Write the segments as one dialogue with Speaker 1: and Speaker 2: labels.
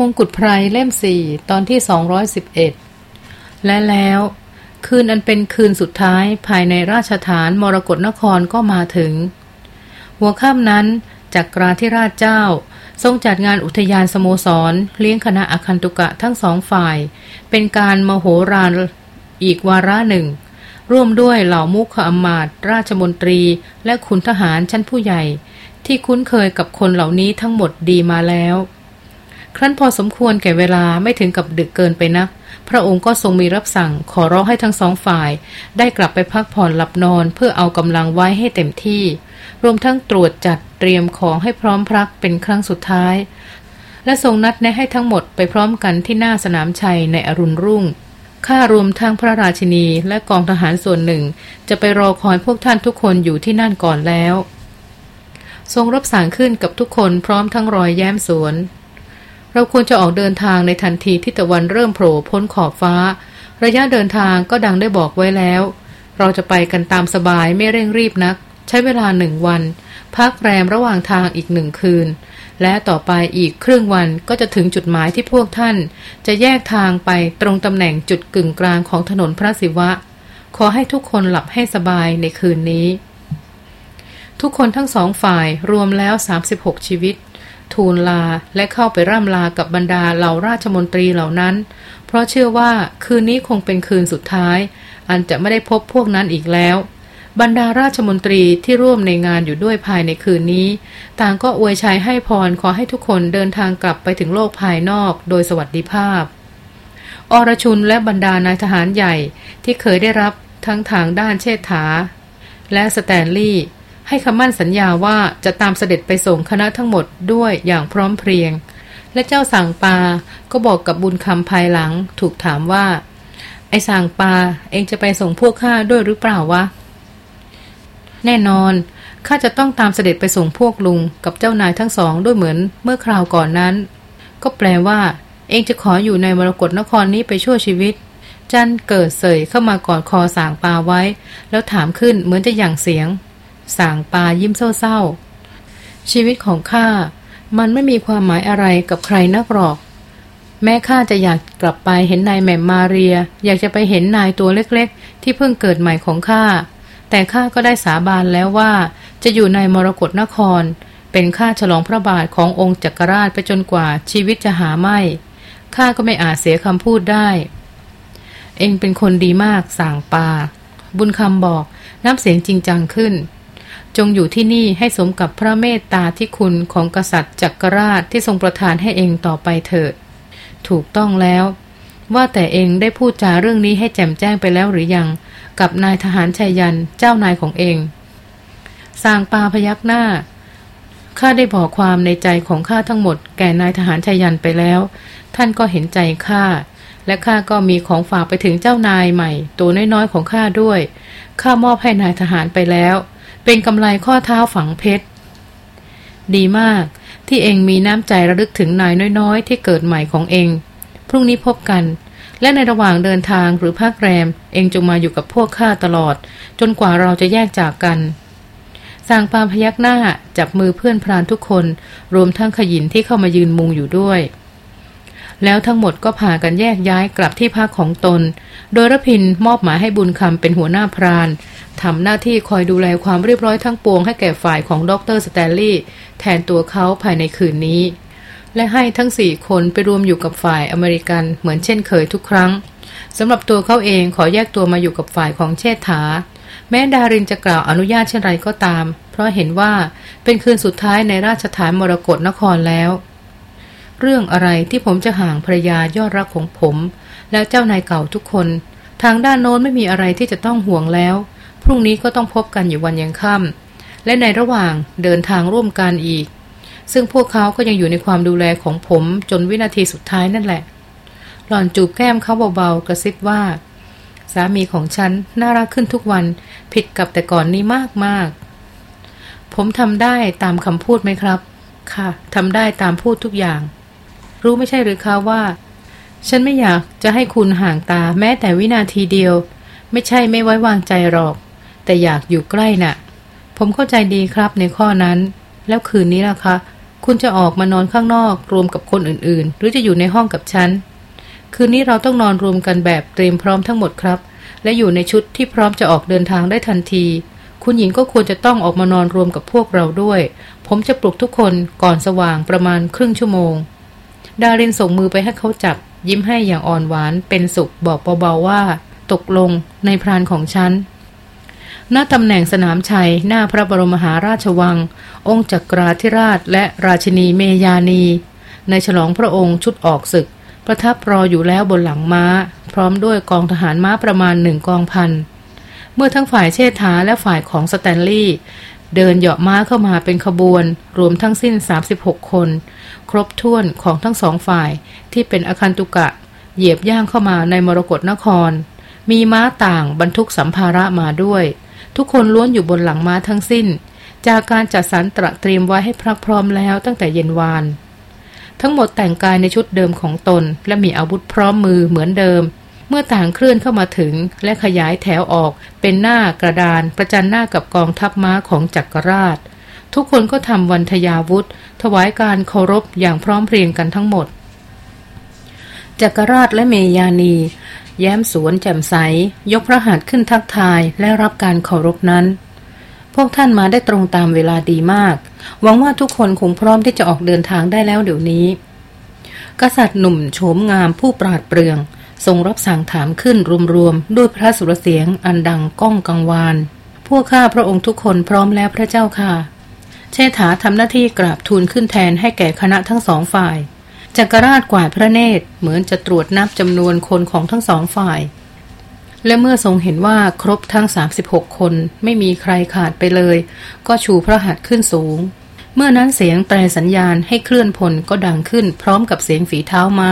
Speaker 1: มงกุฎไพรเล่มสี่ตอนที่211และแล้ว คืนอันเป็นคืนสุดท้ายภายในราชฐานมรกรนครก็มาถึง หัวค่ำนั้นจากกราธิราชเจ้า ทรงจัดงานอุทยานสโมสร เลี้ยงคณะอคันตุกะทั้งสองฝ่าย เป็นการมโหฬารอีกวาระหนึ่ง ร่วมด้วยเหล่ามุขอมาตราชมนตรี และขุนทหารชั้นผู้ใหญ่ ที่คุ้นเคยกับคนเหล่านี้ทั้งหมดดีมาแล้ว ครั้นพอสมควรแก่เวลาไม่ถึงกับดึกเกินไปนัก พระองค์ก็ทรงมีรับสั่งขอร้องให้ทั้งสองฝ่าย ได้กลับไปพักผ่อนหลับนอนเพื่อเอากำลังไว้ให้เต็มที่ รวมทั้งตรวจจัดเตรียมของให้พร้อมพรักเป็นครั้งสุดท้าย และทรงนัดแนะให้ทั้งหมดไปพร้อมกันที่หน้าสนามชัยในอรุณรุ่งข้ารวมทั้งพระราชินีและกองทหารส่วนหนึ่ง จะไปรอคอยพวกท่านทุกคนอยู่ที่นั่นก่อนแล้ว ทรงรับสั่งขึ้นกับทุกคนพร้อมทั้งรอยแย้มสวน เราควรจะออกเดินทางในทันทีที่ตะวันเริ่มโผล่พ้นขอบฟ้า ระยะเดินทางก็ดังได้บอกไว้แล้ว เราจะไปกันตามสบายไม่เร่งรีบนัก ใช้เวลาหนึ่งวัน พักแรมระหว่างทางอีกหนึ่งคืน และต่อไปอีกครึ่งวันก็จะถึงจุดหมายที่พวกท่าน จะแยกทางไปตรงตำแหน่งจุดกึ่งกลางของถนนพระศิวะ ขอให้ทุกคนหลับให้สบายในคืนนี้ ทุกคนทั้งสองฝ่ายรวมแล้ว 36 ชีวิต ทูลลาและเข้าไปร่ำลากับบรรดาเหล่าราชมนตรีเหล่านั้น เพราะเชื่อว่าคืนนี้คงเป็นคืนสุดท้าย อันจะไม่ได้พบพวกนั้นอีกแล้ว บรรดาราชมนตรีที่ร่วมในงานอยู่ด้วยภายในคืนนี้ ต่างก็อวยชัยให้พรขอให้ทุกคนเดินทางกลับไปถึงโลกภายนอกโดยสวัสดิภาพ อรชุนและบรรดานายทหารใหญ่ที่เคยได้รับทั้งทางด้านเชษฐา และสแตนลีย์ ให้คำมั่นสัญญาว่าจะตามเสด็จไปส่งคณะทั้งหมดด้วยอย่างพร้อมเพรียง และเจ้าสั่งปา ก็บอกกับบุญคำภายหลัง ถูกถามว่า ไอ้สั่งปาเองจะไปส่งพวกข้าด้วยหรือเปล่าวะ แน่นอนข้าจะต้องตามเสด็จไปส่งพวกลุงกับเจ้านายทั้งสองด้วยเหมือนเมื่อคราวก่อนนั้น ก็แปลว่า เองจะขออยู่ในมรกรนครนี้ไปชั่วชีวิต จันเกิดเสยเข้ามากอดคอสางปาไว้ แล้วถามขึ้นเหมือนจะหยั่งเสียง สางปายิ้มเศร้าๆ ชีวิตของข้ามันไม่มีความหมายอะไรกับใครนักหรอก แม้ข้าจะอยากกลับไปเห็นนายแม่มมาเรีย อยากจะไปเห็นนายตัวเล็กๆ ที่เพิ่งเกิดใหม่ของข้า แต่ข้าก็ได้สาบานแล้วว่า จะอยู่ในมรกรนคร เป็นข้าฉลองพระบาทขององค์จักรราชไปจนกว่าชีวิตจะหาไม่ข้าก็ไม่อาจเสียคำพูดได้ เองเป็นคนดีมากสั่งปา บุญคำบอกน้ำเสียงจริงจังขึ้น จงอยู่ที่นี่ให้สมกับพระเมตตาที่คุณของกษัตริย์จักรราชที่ทรงประทานให้เองต่อไปเถิด ถูกต้องแล้ว ว่าแต่เองได้พูดจาเรื่องนี้ให้แจ่มแจ้งไปแล้วหรือยัง กับนายทหารชายยันเจ้านายของเองสางปาพยักหน้าข้าได้บอกความในใจของข้าทั้งหมด แก่นายทหารชายันไปแล้ว ท่านก็เห็นใจข้าและข้าก็มีของฝากไปถึงเจ้านายใหม่ ตัวน้อยๆของข้าด้วยข้ามอบให้นายทหารไปแล้ว เป็นกำไรข้อเท้าฝังเพชร ดีมากที่เองมีน้ำใจระลึกถึงนายน้อยๆ ที่เกิดใหม่ของเอง พรุ่งนี้พบกัน และในระหว่างเดินทางหรือพักแรม เองจงมาอยู่กับพวกข้าตลอด จนกว่าเราจะแยกจากกันสางปามพยักหน้าจับมือเพื่อนพรานทุกคน รวมทั้งขยินที่เข้ามายืนมุงอยู่ด้วย แล้วทั้งหมดก็พากันแยกย้ายกลับที่พักของตน โดยรพินมอบหมายให้บุญคำเป็นหัวหน้าพราน ทำหน้าที่คอยดูแลความเรียบร้อยทั้งปวงให้แก่ฝ่ายของดรสแตนลีย์แทนตัวเขาภายในคืนนี้ และให้ทั้งสี่คนไปรวมอยู่กับฝ่ายอเมริกันเหมือนเช่นเคยทุกครั้งสำหรับตัวเขาเองขอแยกตัวมาอยู่กับฝ่ายของเชษฐา แม้ดารินจะกล่าวอนุญาตเช่นไรก็ตาม เพราะเห็นว่าเป็นคืนสุดท้ายในราชฐานมรกรนครแล้ว เรื่องอะไรที่ผมจะห่างภรรยายอดรักของผม และเจ้านายเก่าทุกคน ทางด้านโน้นไม่มีอะไรที่จะต้องห่วงแล้ว รุ่งนี้ก็ต้องพบกันอยู่วันยังค่ำและในระหว่างเดินทางร่วมกันอีก ซึ่งพวกเขาก็ยังอยู่ในความดูแลของผมจนวินาทีสุดท้ายนั่นแหละ หล่อนจูบแก้มเขาเบาๆ กระซิบว่า สามีของฉันน่ารักขึ้นทุกวันผิดกับแต่ก่อนนี้มากๆ ผมทำได้ตามคำพูดไหมครับ ค่ะทำได้ตามพูดทุกอย่าง รู้ไม่ใช่หรือคะว่าฉันไม่อยากจะให้คุณห่างตาแม้แต่วินาทีเดียว ไม่ใช่ไม่ไว้วางใจหรอก แต่อยากอยู่ใกล้น่ะ ผมเข้าใจดีครับในข้อนั้น แล้วคืนนี้ล่ะคะ คุณจะออกมานอนข้างนอก รวมกับคนอื่นๆ หรือจะอยู่ในห้องกับฉัน คืนนี้เราต้องนอนรวมกันแบบเตรียมพร้อมทั้งหมดครับ และอยู่ในชุดที่พร้อมจะออกเดินทางได้ทันที คุณหญิงก็ควรจะต้องออกมานอนรวมกับพวกเราด้วย ผมจะปลุกทุกคนก่อนสว่างประมาณครึ่งชั่วโมง ดารินส่งมือไปให้เขาจับ ยิ้มให้อย่างอ่อนหวานเป็นสุขบอกเบาๆว่า ตกลงในพรานของฉัน ณตำแหน่งสนามชัย หน้าพระบรมมหาราชวัง องค์จักราธิราชและราชินีเมยานี ในฉลองพระองค์ชุดออกศึก ประทับรออยู่แล้วบนหลังม้า พร้อมด้วยกองทหารม้าประมาณหนึ่งกองพัน เมื่อทั้งฝ่ายเชษฐาและฝ่ายของสแตนลีย์เดินเหาะม้าเข้ามาเป็นขบวน รวมทั้งสิ้น 36 คน ครบถ้วนของทั้งสองฝ่ายที่เป็นอคันตุกะ เหยียบย่างเข้ามาในมรกรนคร มีม้าต่างบรรทุกสัมภาระมาด้วย ทุกคนล้วนอยู่บนหลังม้าทั้งสิ้น จากการจัดสรรตระเตรียมไว้ให้พรักพร้อมแล้วตั้งแต่เย็นวาน ทั้งหมดแต่งกายในชุดเดิมของตน และมีอาวุธพร้อมมือเหมือนเดิม เมื่อต่างเคลื่อนเข้ามาถึง และขยายแถวออก เป็นหน้ากระดาน ประจันหน้ากับกองทัพม้าของจักรราช ทุกคนก็ทำวันทยาวุธ ถวายการเคารพอย่างพร้อมเพรียงกันทั้งหมดจักรราชและเมยานี แย้มสวนแจ่มใส ยกพระหัตถ์ขึ้นทักทายและรับการเคารพนั้น พวกท่านมาได้ตรงตามเวลาดีมาก หวังว่าทุกคนคงพร้อมที่จะออกเดินทางได้แล้วเดี๋ยวนี้ กษัตริย์หนุ่มโฉมงามผู้ปราดเปรื่อง ทรงรับสั่งถามขึ้นรวมๆ ด้วยพระสุรเสียงอันดังก้องกังวาน พวกข้าพระองค์ทุกคนพร้อมแล้วพระเจ้าค่ะ เชษฐาทำหน้าที่กราบทูลขึ้นแทนให้แก่คณะทั้งสองฝ่าย จักรราชกวาดพระเนตรเหมือนจะตรวจนับจำนวนคนของทั้งสองฝ่าย และเมื่อทรงเห็นว่าครบทั้ง 36 คนไม่มีใครขาดไปเลย ก็ชูพระหัตถ์ขึ้นสูง เมื่อนั้นเสียงแตรสัญญาณให้เคลื่อนพลก็ดังขึ้นพร้อมกับเสียงฝีเท้าม้า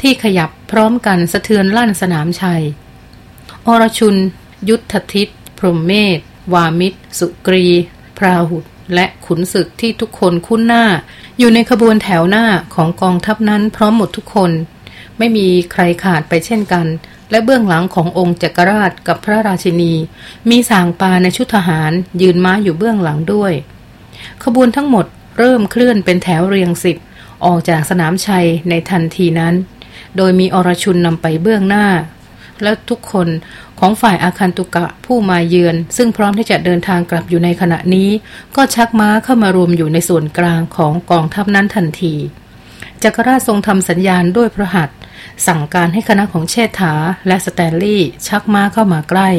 Speaker 1: ที่ขยับพร้อมกันสะเทือนลั่นสนามชัย อรชุน ยุทธทิตพรหมเมธวามิตร สุกรี พราหุด และขุนศึกที่ทุกคนคุ้นหน้า อยู่ในขบวนแถวหน้าของกองทัพนั้นพร้อมหมดทุกคน ไม่มีใครขาดไปเช่นกัน และเบื้องหลังขององค์จักรราชกับพระราชินี มีสางปาในชุดทหาร ยืนม้าอยู่เบื้องหลังด้วย ขบวนทั้งหมดเริ่มเคลื่อนเป็นแถวเรียงสิบออกจากสนามชัยในทันทีนั้น โดยมีอรชุนนำไปเบื้องหน้า และทุกคนของฝ่ายอาคันตุกะผู้มาเยือน ซึ่งพร้อมที่จะเดินทางกลับอยู่ในขณะนี้ ก็ชักม้าเข้ามารวมอยู่ในส่วนกลางของกองทัพนั้นทันที จักรราชทรงทำสัญญาณด้วยพระหัตสั่งการให้คณะของเชษฐาและสแตนลีย์ชักม้าเข้ามาใกล้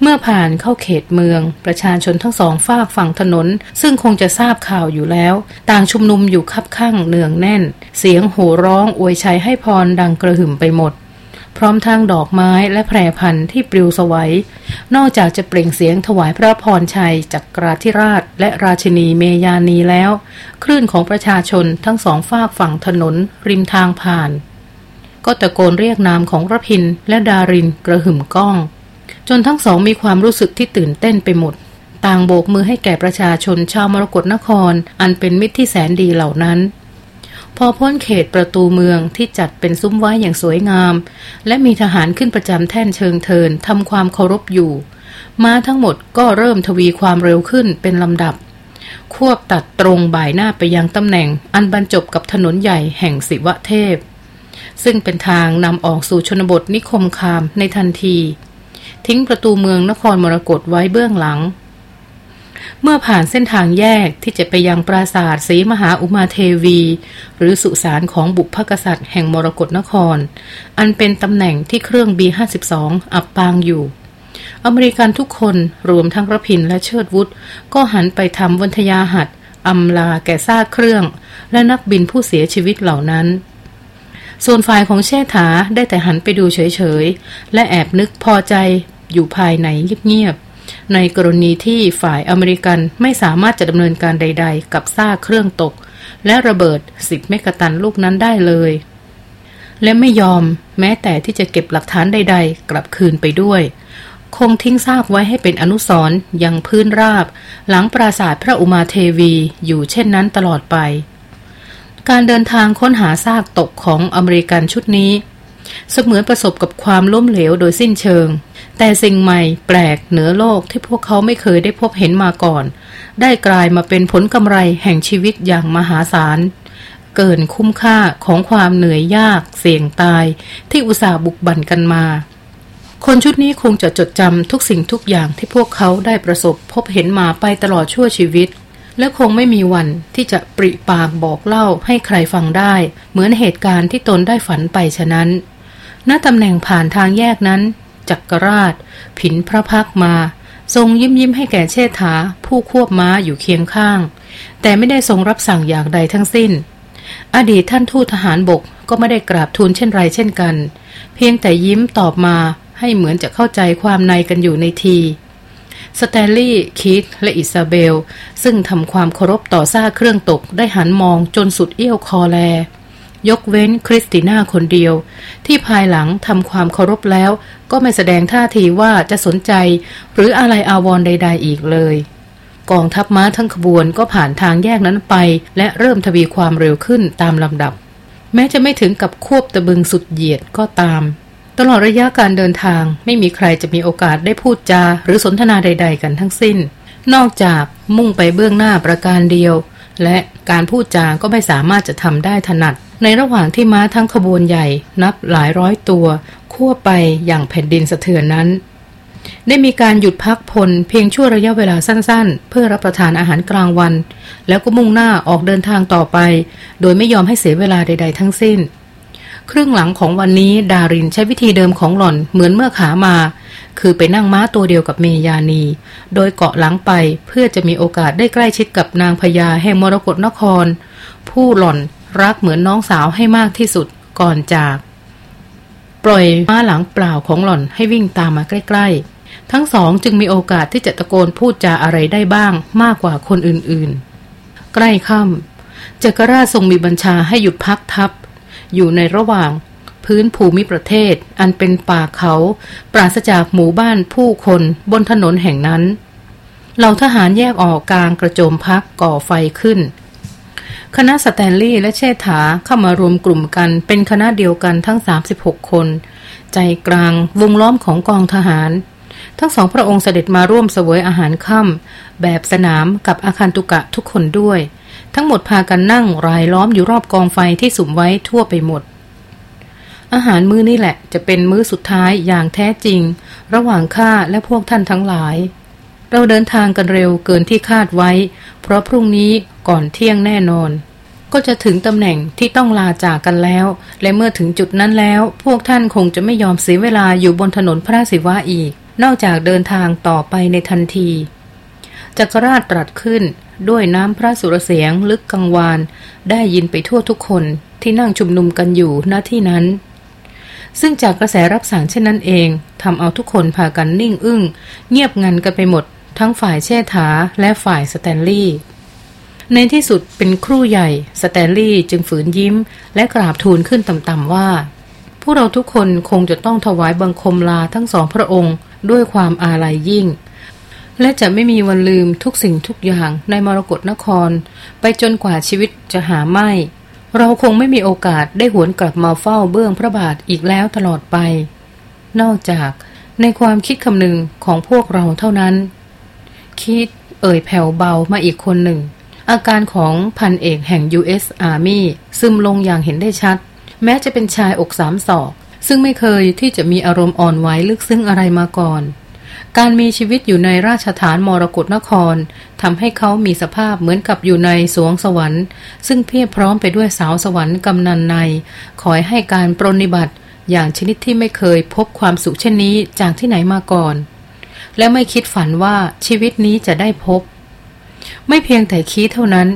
Speaker 1: เมื่อผ่านเข้าเขตเมือง ประชาชนทั้งสองฝากฝั่งถนน ซึ่งคงจะทราบข่าวอยู่แล้ว ต่างชุมนุมอยู่คับข้างเนืองแน่น เสียงโห่ร้องอวยชัยให้พรดังกระหึ่มไปหมด พร้อมทั้งดอกไม้และแพรพันธุ์ที่ปลิวสวัย นอกจากจะเปล่งเสียงถวายพระพรชัยจากกราธิราชและราชินีเมยานีแล้ว คลื่นของประชาชนทั้งสองฝากฝั่งถนน ริมทางผ่าน ก็ตะโกนเรียกนามของระพินและดารินกระหึ่มก้อง จนทั้งสองมีความรู้สึกที่ตื่นเต้นไปหมด ต่างโบกมือให้แก่ประชาชนชาวมรกรนคร อันเป็นมิตรที่แสนดีเหล่านั้น พอพ้นเขตประตูเมืองที่จัดเป็นซุ้มไว้อย่างสวยงาม และมีทหารขึ้นประจำแท่นเชิงเทินทำความเคารพอยู่ ม้าทั้งหมดก็เริ่มทวีความเร็วขึ้นเป็นลำดับ ควบตัดตรงบ่ายหน้าไปยังตำแหน่ง อันบรรจบกับถนนใหญ่แห่งสิวะเทพ ซึ่งเป็นทางนำออกสู่ชนบทนิคมคามในทันที ทิ้งประตูเมืองนครมรกตไว้เบื้องหลัง เมื่อผ่านเส้นทางแยกที่จะไปยังปราสาทศรีมหาอุมาเทวี หรือสุสานของบุพกษัตริย์แห่งมรกรนคร อันเป็นตำแหน่งที่เครื่อง B52 อับปางอยู่ อเมริกันทุกคนรวมทั้งระพินและเชิดวุฒก็หันไปทำวัทยาหัดอำลาแก่ซากเครื่อง และนักบินผู้เสียชีวิตเหล่านั้นส่วนฝ่ายของเชษฐาได้แต่หันไปดูเฉยๆ และแอบนึกพอใจอยู่ภายในเงียบ ในกรณีที่ฝ่ายอเมริกันไม่สามารถจะดำเนินการใด ๆ กับซากเครื่องตก และระเบิดสิบเมกะตันลูกนั้นได้เลย และไม่ยอมแม้แต่ที่จะเก็บหลักฐานใด ๆ กลับคืนไปด้วย คงทิ้งซากไว้ให้เป็นอนุสรณ์ยังพื้นราบ หลังปราสาทพระอุมาเทวีอยู่เช่นนั้นตลอดไป การเดินทางค้นหาซากตกของอเมริกันชุดนี้ เสมือนประสบกับความล้มเหลวโดยสิ้นเชิง แต่สิ่งใหม่แปลกเหนือโลกที่พวกเขาไม่เคยได้พบเห็นมาก่อน ได้กลายมาเป็นผลกำไรแห่งชีวิตอย่างมหาศาล เกินคุ้มค่าของความเหนื่อยยาก เสี่ยงตาย ที่อุตส่าห์บุกบั่นกันมา คนชุดนี้คงจะจดจำทุกสิ่งทุกอย่างที่พวกเขาได้ประสบพบเห็นมาไปตลอดชั่วชีวิต และคงไม่มีวันที่จะปริปากบอกเล่าให้ใครฟังได้ เหมือนเหตุการณ์ที่ตนได้ฝันไปฉะนั้นณตำแหน่งผ่านทางแยกนั้น จักรราช ผินพระพักมา ทรงยิ้มยิ้มให้แก่เชษฐา ผู้ควบม้าอยู่เคียงข้าง แต่ไม่ได้ทรงรับสั่งอย่างใดทั้งสิ้น อดีตท่านทูตทหารบกก็ไม่ได้กราบทูลเช่นไรเช่นกัน เพียงแต่ยิ้มตอบมาให้เหมือนจะเข้าใจความในกันอยู่ในทีสแตนลีย์ คีตและอิซาเบล ซึ่งทำความเคารพต่อซากเครื่องตกได้หันมองจนสุดเอี้ยวคอแล ยกเว้นคริสติน่าคนเดียว ที่ภายหลังทำความเคารพแล้ว ก็ไม่แสดงท่าทีว่าจะสนใจ หรืออะไรอาวรณ์ใด ๆ อีกเลย กองทัพม้าทั้งขบวนก็ผ่านทางแยกนั้นไป และเริ่มทวีความเร็วขึ้นตามลำดับ แม้จะไม่ถึงกับควบตะบึงสุดเหยียดก็ตาม ตลอดระยะการเดินทางไม่มีใครจะมีโอกาสได้พูดจาหรือสนทนาใด ๆ กันทั้งสิ้น นอกจากมุ่งไปเบื้องหน้าประการเดียว และการพูดจาก็ไม่สามารถจะทำได้ถนัด ในระหว่างที่ม้าทั้งขบวนใหญ่นับหลายร้อยตัวคั่วไปอย่างแผ่นดินสะเทือนนั้น ได้มีการหยุดพักพลเพียงชั่วระยะเวลาสั้นๆ เพื่อรับประทานอาหารกลางวัน แล้วก็มุ่งหน้าออกเดินทางต่อไป โดยไม่ยอมให้เสียเวลาใด ๆ ทั้งสิ้น ครึ่งหลังของวันนี้ดารินใช้วิธีเดิมของหล่อนเหมือนเมื่อขามา คือไปนั่งม้าตัวเดียวกับเมยานี โดยเกาะหลังไปเพื่อจะมีโอกาสได้ใกล้ชิดกับนางพญาแห่งมรกรนคร ผู้หล่อนรักเหมือนน้องสาวให้มากที่สุดก่อนจาก ปล่อยม้าหลังเปล่าของหล่อนให้วิ่งตามมาใกล้ๆ ทั้งสองจึงมีโอกาสที่จะตะโกนพูดจาอะไรได้บ้างมากกว่าคนอื่นๆ ใกล้ค่ำจักรราชทรงมีบัญชาให้หยุดพักทับ อยู่ในระหว่าง พื้นภูมิประเทศ อันเป็นป่าเขา ปราศจากหมู่บ้านผู้คนบนถนนแห่งนั้นเหล่าทหารแยกออกกลางกระโจมพักก่อไฟขึ้น คณะสแตนลีย์และเชษฐาเข้ามารวมกลุ่มกันเป็นคณะเดียวกันทั้ง 36 คน ใจกลางวงล้อมของกองทหาร ทั้งสองพระองค์เสด็จมาร่วมเสวยอาหารค่ำแบบสนามกับอาคันตุกะทุกคนด้วย ทั้งหมดพากันนั่งรายล้อมอยู่รอบกองไฟที่สุมไว้ทั่วไปหมด อาหารมื้อนี่แหละจะเป็นมื้อสุดท้ายอย่างแท้จริง ระหว่างข้าและพวกท่านทั้งหลาย เราเดินทางกันเร็วเกินที่คาดไว้ เพราะพรุ่งนี้ก่อนเที่ยงแน่นอน ก็จะถึงตำแหน่งที่ต้องลาจากกันแล้ว และเมื่อถึงจุดนั้นแล้ว พวกท่านคงจะไม่ยอมเสียเวลาอยู่บนถนนพระศิวะอีก นอกจากเดินทางต่อไปในทันที จักรราชตรัสขึ้นด้วยน้ำพระสุรเสียงลึกกังวาน ได้ยินไปทั่วทุกคนที่นั่งชุมนุมกันอยู่ณที่นั้น ซึ่งจากกระแสรับสั่งเช่นนั้นเองทำเอาทุกคนพากันนิ่งอึ้ง เงียบงันกันไปหมด ทั้งฝ่ายเชษฐาและฝ่ายสแตนลีย์ในที่สุดเป็นครู่ใหญ่ สแตนลีย์จึงฝืนยิ้ม และกราบทูลขึ้นต่ำๆว่า พวกเราทุกคนคงจะต้องถวายบังคมลาทั้งสองพระองค์ ด้วยความอาลัยยิ่ง และจะไม่มีวันลืมทุกสิ่งทุกอย่างในมรกรนคร ไปจนกว่าชีวิตจะหาไม่ เราคงไม่มีโอกาสได้หวนกลับมาเฝ้าเบื้องพระบาทอีกแล้วตลอดไป นอกจากในความคิดคำนึงของพวกเราเท่านั้น คิดเอ่ยแผ่วเบามาอีกคนหนึ่ง อาการของพันเอกแห่ง U.S. Army ซึมลงอย่างเห็นได้ชัด แม้จะเป็นชายอกสามศอก ซึ่งไม่เคยที่จะมีอารมณ์อ่อนไหวลึกซึ้งอะไรมาก่อน การมีชีวิตอยู่ในราชฐานมรกรนครทำให้เขามีสภาพเหมือนกับอยู่ในสวงสวรรค์ ซึ่งเพียบพร้อมไปด้วยสาวสวรรค์กำนันในคอยให้การปรนิบัติ อย่างชนิดที่ไม่เคยพบความสุขเช่นนี้จากที่ไหนมาก่อน และไม่คิดฝันว่าชีวิตนี้จะได้พบ ไม่เพียงแต่คีเท่านั้น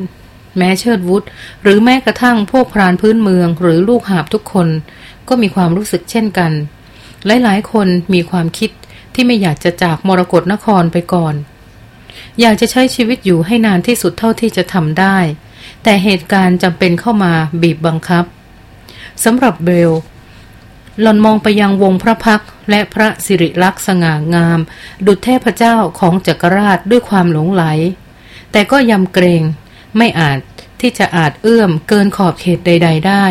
Speaker 1: แม้เชิดวุฒหรือแม้กระทั่งพวกพรานพื้นเมืองหรือลูกหาบทุกคน ก็มีความรู้สึกเช่นกัน หลายๆ คนมีความคิด ที่ไม่อยากจะจากมรกรนครไปก่อน อยากจะใช้ชีวิตอยู่ให้นานที่สุดเท่าที่จะทำได้ แต่เหตุการณ์จำเป็นเข้ามาบีบบังคับสำหรับเบลหล่อนมองไปยังวงพระพักและพระสิริลักษณ์สง่างาม ดุจเทพเจ้าของจักรราชด้วยความหลงไหล แต่ก็ยำเกรงไม่อาจที่จะอาจเอื้อมเกินขอบเขตใด ๆ ได้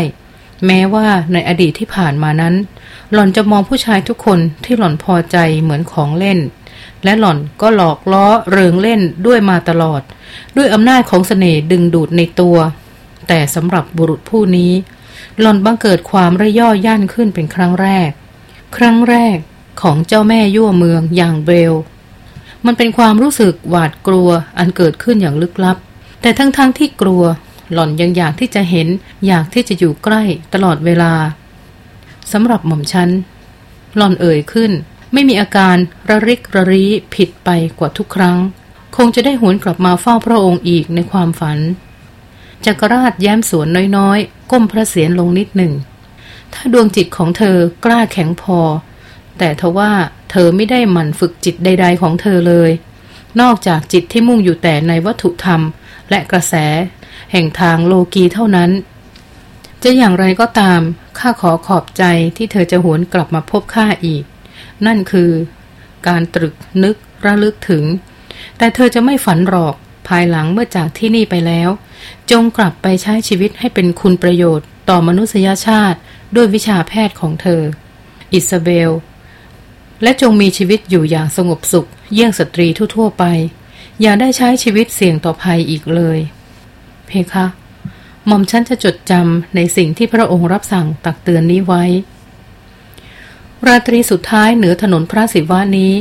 Speaker 1: แม้ว่าในอดีตที่ผ่านมานั้น หล่อนจะมองผู้ชายทุกคนที่หล่อนพอใจเหมือนของเล่น และหล่อนก็หลอกล้อเริงเล่นด้วยมาตลอด ด้วยอำนาจของสเสน่ห์ดึงดูดในตัว แต่สำหรับบุรุษผู้นี้ หล่อนบังเกิดความระย่อย่านขึ้นเป็นครั้งแรก ครั้งแรกของเจ้าแม่ยั่วเมืองอย่างเบล มันเป็นความรู้สึกหวาดกลัวอันเกิดขึ้นอย่างลึกลับ แต่ทั้งๆทที่กลัว หล่อนยังอยากที่จะเห็น อยากที่จะอยู่ใกล้ตลอดเวลา สำหรับหม่อมฉันหล่อนเอ่ยขึ้น ไม่มีอาการระริกระรีผิดไปกว่าทุกครั้ง คงจะได้หวนกลับมาเฝ้าพระองค์อีกในความฝันจักรราชแย้มสวนน้อยๆ ก้มพระเศียรลงนิดหนึ่ง ถ้าดวงจิตของเธอกล้าแข็งพอ แต่ทว่าเธอไม่ได้หมั่นฝึกจิตใด ๆของเธอเลย นอกจากจิตที่มุ่งอยู่แต่ในวัตถุธรรม และกระแส แห่งทางโลกีเท่านั้น จะอย่างไรก็ตาม ข้าขอขอบใจที่เธอจะหวนกลับมาพบข้าอีก นั่นคือ การตรึกนึกระลึกถึง แต่เธอจะไม่ฝันหรอกภายหลังเมื่อจากที่นี่ไปแล้ว จงกลับไปใช้ชีวิตให้เป็นคุณประโยชน์ ต่อมนุษยชาติด้วยวิชาแพทย์ของเธอ อิซาเบล และจงมีชีวิตอยู่อย่างสงบสุข เยี่ยงสตรีทั่วๆไป อย่าได้ใช้ชีวิตเสี่ยงต่อภัยอีกเลย เพคะ หม่อมฉันจะจดจำในสิ่งที่พระองค์รับสั่งตักเตือนนี้ไว้ ราตรีสุดท้ายเหนือถนนพระศิวานี้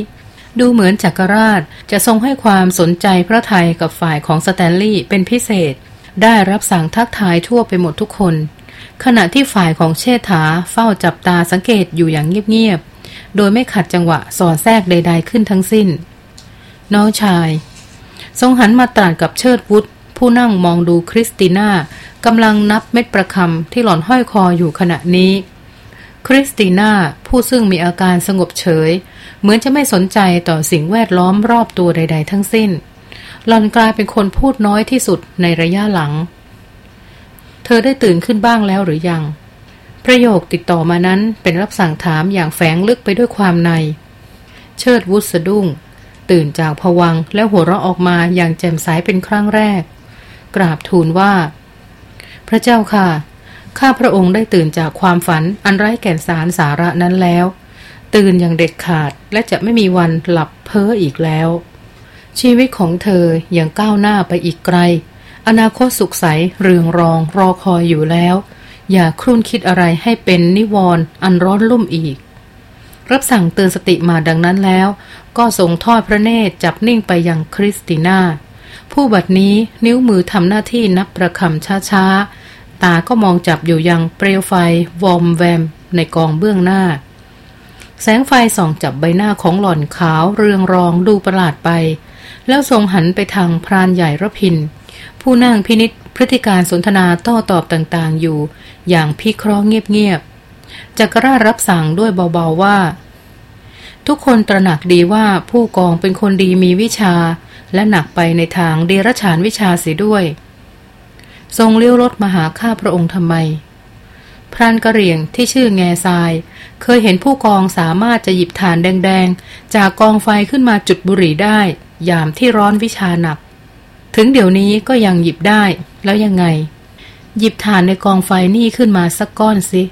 Speaker 1: ดูเหมือนจักรราชจะทรงให้ความสนใจพระทัยกับฝ่ายของสแตนลีย์เป็นพิเศษ ได้รับสั่งทักทายทั่วไปหมดทุกคน ขณะที่ฝ่ายของเชษฐาเฝ้าจับตาสังเกตอยู่อย่างเงียบๆ โดยไม่ขัดจังหวะสอดแทรกใด ๆขึ้นทั้งสิ้น น้องชาย ทรงหันมาตรัสกับเชิดวุธ ผู้นั่งมองดูคริสติน่ากำลังนับเม็ดประคำที่หล่อนห้อยคออยู่ขณะนี้ คริสติน่าผู้ซึ่งมีอาการสงบเฉย เหมือนจะไม่สนใจต่อสิ่งแวดล้อมรอบตัวใด ๆ ทั้งสิ้น หล่อนกลายเป็นคนพูดน้อยที่สุดในระยะหลัง เธอได้ตื่นขึ้นบ้างแล้วหรือยัง ประโยคติดต่อมานั้นเป็นรับสั่งถามอย่างแฝงลึกไปด้วยความใน เชิดวุฒสะดุ้งตื่นจากผวังแล้วหัวเราะออกมาอย่างแจ่มใสเป็นครั้งแรก กราบทูลว่า พระเจ้าค่ะ ข้าพระองค์ได้ตื่นจากความฝันอันไร้แก่นสารสาระนั้นแล้ว ตื่นอย่างเด็ดขาดและจะไม่มีวันหลับเพ้ออีกแล้ว ชีวิตของเธอยังก้าวหน้าไปอีกไกล อนาคตสุขใสเรืองรองรอคอยอยู่แล้ว อย่าครุ่นคิดอะไรให้เป็นนิวรณ์อันร้อนลุ่มอีกรับสั่งเตือนสติมาดังนั้นแล้ว ก็ทรงทอดพระเนตรจับนิ่งไปยังคริสติน่า ผู้บัดนี้นิ้วมือทำหน้าที่นับประคำช้าๆ ตาก็มองจับอยู่ยังเปลวไฟวอมแวม ในกองเบื้องหน้า แสงไฟส่องจับใบหน้าของหล่อนขาวเรืองรองดูประหลาดไป แล้วทรงหันไปทางพรานใหญ่ระพิน ผู้นั่งพินิษพฤติการสนทนาโต้ตอบต่างๆ อยู่ อย่างพิเคราะห์เงียบๆจักรราชรับสั่งด้วยเบาๆว่า ทุกคนตระหนักดีว่าผู้กองเป็นคนดีมีวิชา และหนักไปในทางเดรัจฉานวิชาเสียด้วย ทรงเลี้ยวรถมาหาข้าพระองค์ทำไม พรานกระเรียงที่ชื่อแง่ทราย เคยเห็นผู้กองสามารถจะหยิบฐานแดงๆ จากกองไฟขึ้นมาจุดบุหรี่ได้ ยามที่ร้อนวิชาหนัก ถึงเดี๋ยวนี้ก็ยังหยิบได้แล้วยังไง หยิบฐานในกองไฟนี่ขึ้นมาสักก้อนสิ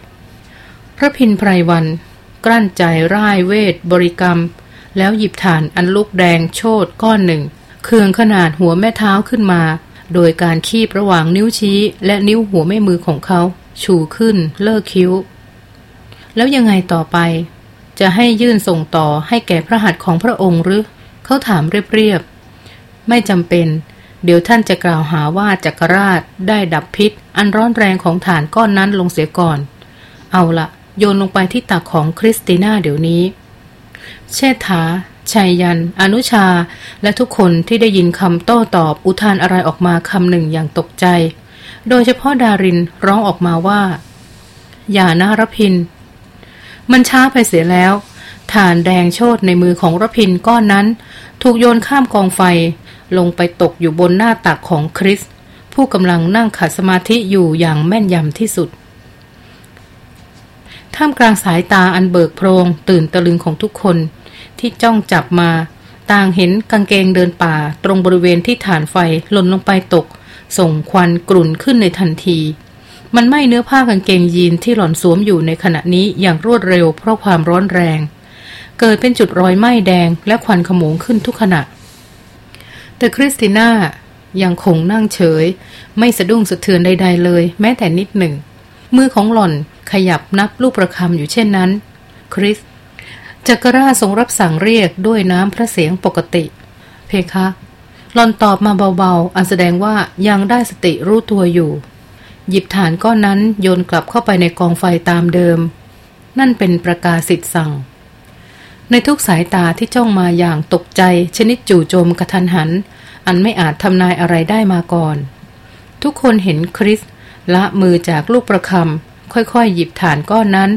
Speaker 1: พระพินไพรวัน กลั้นใจร่ายเวทบริกรรม แล้วหยิบฐานอันลุกแดงโชดก้อนหนึ่ง เคืองขนาดหัวแม่เท้าขึ้นมา โดยการคีบระหว่างนิ้วชี้ และนิ้วหัวแม่มือของเขา ชูขึ้นเลิกคิ้ว แล้วยังไงต่อไป จะให้ยื่นส่งต่อให้แก่พระหัตถ์ของพระองค์หรือ เขาถามเรียบๆ ไม่จำเป็น เดี๋ยวท่านจะกล่าวหาว่าจักรราชได้ดับพิษ อันร้อนแรงของฐานก้อนนั้นลงเสียก่อน เอาละโยนลงไปที่ตักของคริสติน่าเดี๋ยวนี้ เชษฐา ชัยยัน อนุชา และทุกคนที่ได้ยินคำโต้ตอบอุทานอะไรออกมาคำหนึ่งอย่างตกใจ โดยเฉพาะดารินร้องออกมาว่า อย่านารพิน มันช้าไปเสียแล้วฐานแดงโชดในมือของรพินก้อนนั้น ถูกโยนข้ามกองไฟ ลงไปตกอยู่บนหน้าตักของคริส ผู้กำลังนั่งขัดสมาธิอยู่อย่างแม่นยำที่สุด ท่ามกลางสายตาอันเบิกโพรงตื่นตะลึงของทุกคน ที่จ้องจับมา ต่างเห็นกางเกงเดินป่า ตรงบริเวณที่ฐานไฟหล่นลงไปตก ส่งควันกลุ่นขึ้นในทันที มันไหม้เนื้อผ้ากางเกงยีนที่หล่อนสวมอยู่ในขณะนี้อย่างรวดเร็วเพราะความร้อนแรง เกิดเป็นจุดรอยไหม้แดงและควันขโมงขึ้นทุกขณะ แต่คริสติน่ายังคงนั่งเฉย ไม่สะดุ้งสะเทือนใด ๆ เลย แม้แต่นิดหนึ่ง มือของหล่อนขยับนับลูกประคำอยู่เช่นนั้น คริส จักรราทรงรับสั่งเรียกด้วยน้ำพระเสียงปกติ เพคะหลอนตอบมาเบาๆ อันแสดงว่ายังได้สติรู้ตัวอยู่ หยิบฐานก้อนนั้นโยนกลับเข้าไปในกองไฟตามเดิม นั่นเป็นประกาศสิทธิ์สั่ง ในทุกสายตาที่จ้องมาอย่างตกใจ ชนิดจู่โจมกระทันหัน อันไม่อาจทำนายอะไรได้มาก่อน ทุกคนเห็นคริสละมือจากลูกประคำ ค่อยๆ หยิบฐานก้อนนั้น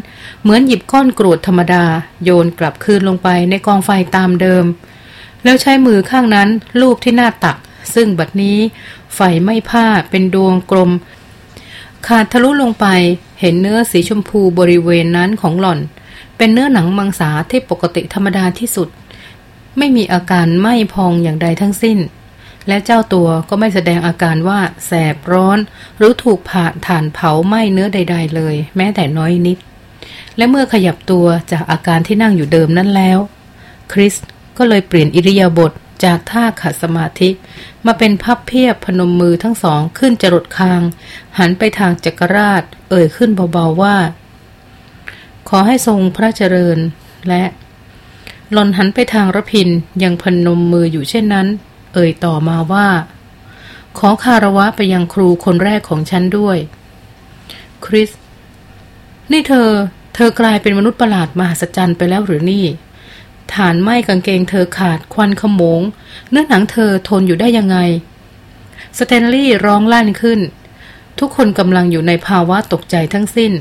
Speaker 1: เหมือนหยิบก้อนกรวดธรรมดา โยนกลับคืนลงไปในกองไฟตามเดิม แล้วใช้มือข้างนั้นลูบที่หน้าตัก ซึ่งบัดนี้ ไฟไม่ผ้าเป็นดวงกลม ขาดทะลุลงไปเห็นเนื้อสีชมพูบริเวณนั้นของหล่อน เป็นเนื้อหนังมังสาที่ปกติธรรมดาที่สุด ไม่มีอาการไหม้พองอย่างใดทั้งสิ้น และเจ้าตัวก็ไม่แสดงอาการว่าแสบร้อน หรือถูกผ่าถ่านเผาไหม้เนื้อใด ๆ เลย แม้แต่น้อยนิด และเมื่อขยับตัวจากอาการที่นั่งอยู่เดิมนั้นแล้ว คริสก็เลยเปลี่ยนอิริยาบถจากท่าขัดสมาธิ มาเป็นพับเพียบพนมมือทั้งสองขึ้นจรดคาง หันไปทางจักรราช เอ่ยขึ้นเบาๆว่า ขอให้ทรงพระเจริญและหลอนหันไปทางระพินยังพนมมืออยู่เช่นนั้น เอ่ยต่อมาว่า ขอคารวะไปยังครูคนแรกของฉันด้วย คริส นี่เธอ เธอกลายเป็นมนุษย์ประหลาดมหัศจรรย์ไปแล้วหรือนี่ ฐานไหม้กางเกงเธอขาดควันขโมง เนื้อหนังเธอทนอยู่ได้ยังไงสแตนลีย์ร้องลั่นขึ้น ทุกคนกำลังอยู่ในภาวะตกใจทั้งสิ้น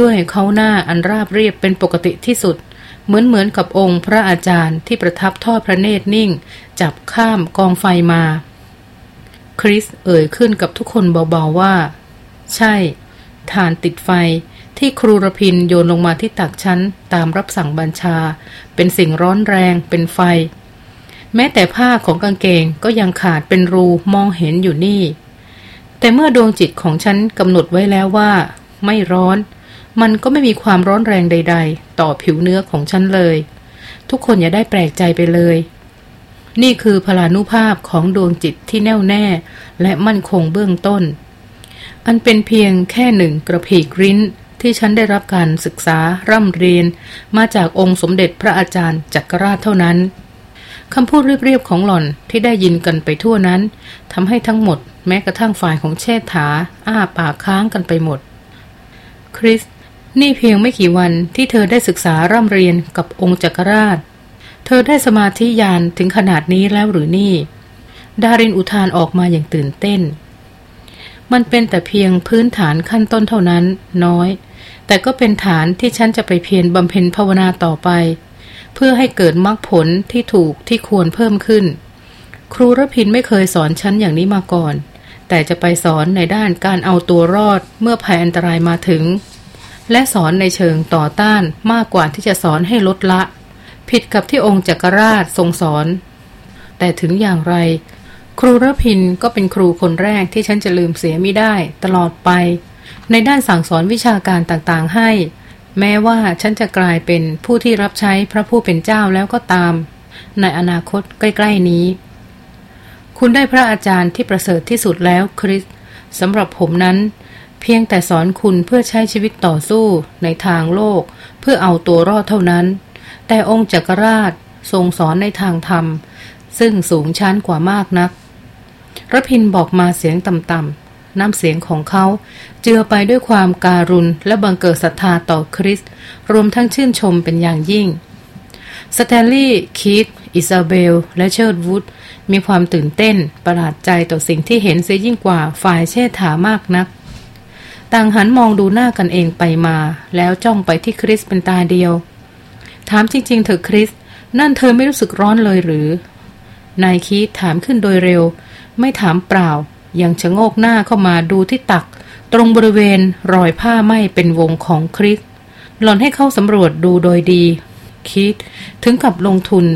Speaker 1: ด้วยเขาหน้าอันราบเรียบเป็นปกติที่สุด เหมือนเหมือนกับองค์พระอาจารย์ที่ประทับทอดพระเนตรนิ่ง จับข้ามกองไฟมา คริสเอ่ยขึ้นกับทุกคนเบาๆว่า ใช่ฐานติดไฟที่ครูรพินโยนลงมาที่ตักชั้นตามรับสั่งบัญชา เป็นสิ่งร้อนแรงเป็นไฟ แม้แต่ผ้าของกางเกงก็ยังขาดเป็นรูมองเห็นอยู่นี่ แต่เมื่อดวงจิตของฉันกำหนดไว้แล้วว่า ไม่ร้อน มันก็ไม่มีความร้อนแรงใด ๆ ต่อผิวเนื้อของฉันเลย ทุกคนอย่าได้แปลกใจไปเลย นี่คือพลานุภาพของดวงจิตที่แน่วแน่ และมั่นคงเบื้องต้น อันเป็นเพียงแค่หนึ่งกระพีกริ้นที่ฉันได้รับการศึกษาร่ำเรียน มาจากองค์สมเด็จพระอาจารย์จักรราชเท่านั้นคำพูดเรียบๆของหล่อนที่ได้ยินกันไปทั่วนั้นทำให้ทั้งหมดแม้กระทั่งฝ่ายของเชษฐา อ้าปากค้างกันไปหมด คริส นี่เพียงไม่กี่วันที่เธอได้ศึกษาร่ำเรียนกับองค์จักรราช เธอได้สมาธิยานถึงขนาดนี้แล้วหรือนี่ ดารินอุทานออกมาอย่างตื่นเต้น มันเป็นแต่เพียงพื้นฐานขั้นต้นเท่านั้นน้อย แต่ก็เป็นฐานที่ฉันจะไปเพียรบำเพ็ญภาวนาต่อไป เพื่อให้เกิดมรรคผลที่ถูกที่ควรเพิ่มขึ้น ครูรพินไม่เคยสอนฉันอย่างนี้มาก่อน แต่จะไปสอนในด้านการเอาตัวรอดเมื่อภัยอันตรายมาถึง และสอนในเชิงต่อต้านมากกว่าที่จะสอนให้ลดละ ผิดกับที่องค์จักรราชทรงสอน แต่ถึงอย่างไร ครูรพินก็เป็นครูคนแรกที่ฉันจะลืมเสียไม่ได้ ตลอดไป ในด้านสั่งสอนวิชาการต่างๆให้ แม้ว่าฉันจะกลายเป็นผู้ที่รับใช้พระผู้เป็นเจ้าแล้วก็ตาม ในอนาคตใกล้ ๆนี้ คุณได้พระอาจารย์ที่ประเสริฐที่สุดแล้วคริสสำหรับผมนั้น เพียงแต่สอนคุณเพื่อใช้ชีวิตต่อสู้ในทางโลก เพื่อเอาตัวรอดเท่านั้น แต่องค์จักรราชทรงสอนในทางธรรม ซึ่งสูงชั้นกว่ามากนักรพินทร์บอกมาเสียงต่ำน้ำเสียงของเขา เจือไปด้วยความการุณและบังเกิดศรัทธาต่อคริส รวมทั้งชื่นชมเป็นอย่างยิ่ง สแตนลีย์คีตอิซาเบล และเชิร์ดวูดมีความตื่นเต้นประหลาดใจต่อสิ่งที่เห็นเสียยิ่งกว่าฝ่ายเชษฐามากนัก ต่างหันมองดูหน้ากันเองไปมา แล้วจ้องไปที่คริสเป็นตาเดียว ถามจริง ๆเถอคริส นั่นเธอไม่รู้สึกร้อนเลยหรือ นายคีตถามขึ้นโดยเร็ว ไม่ถามเปล่า ยังชะโงกหน้าเข้ามาดูที่ตัก ตรงบริเวณรอยผ้าไหม้เป็นวงของคริส หล่อนให้เข้าสำรวจดูโดยดี คิดถึงกับลงทุน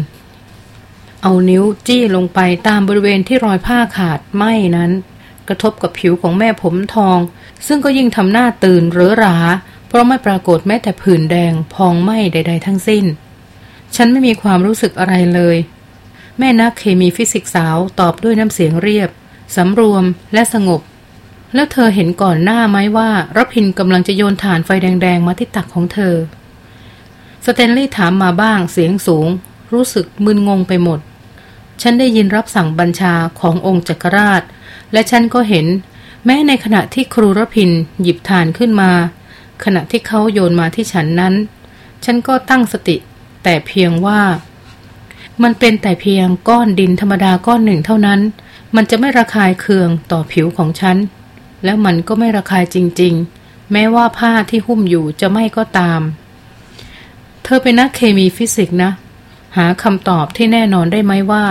Speaker 1: เอานิ้วจี้ลงไปตามบริเวณที่รอยผ้าขาดไหม้นั้น กระทบกับผิวของแม่ผมทอง ซึ่งก็ยิ่งทำหน้าตื่นเรือรา เพราะไม่ปรากฏแม้แต่ผื่นแดงพองไหม้ใด ๆ ทั้งสิ้น ฉันไม่มีความรู้สึกอะไรเลย แม่นักเคมีฟิสิกสาวตอบด้วยน้ำเสียงเรียบสำรวมและสงบ แล้วเธอเห็นก่อนหน้าไหมว่ารพินกำลังจะโยนฐานไฟแดง ๆ มาที่ตักของเธอ สเตนลีย์ถามมาบ้างเสียงสูง รู้สึกมึนงงไปหมดฉันได้ยินรับสั่งบัญชาขององค์จักรราช และฉันก็เห็น แม้ในขณะที่ครูรพินหยิบฐานขึ้นมา ขณะที่เขาโยนมาที่ฉันนั้น ฉันก็ตั้งสติ แต่เพียงว่า มันเป็นแต่เพียงก้อนดินธรรมดาก้อนหนึ่งเท่านั้น มันจะไม่ระคายเคืองต่อผิวของฉัน แล้วมันก็ไม่ระคายจริง ๆ แม้ว่าผ้าที่หุ้มอยู่จะไม่ก็ตาม เธอเป็นนักเคมีฟิสิกส์นะ หาคำตอบที่แน่นอนได้ไหมว่า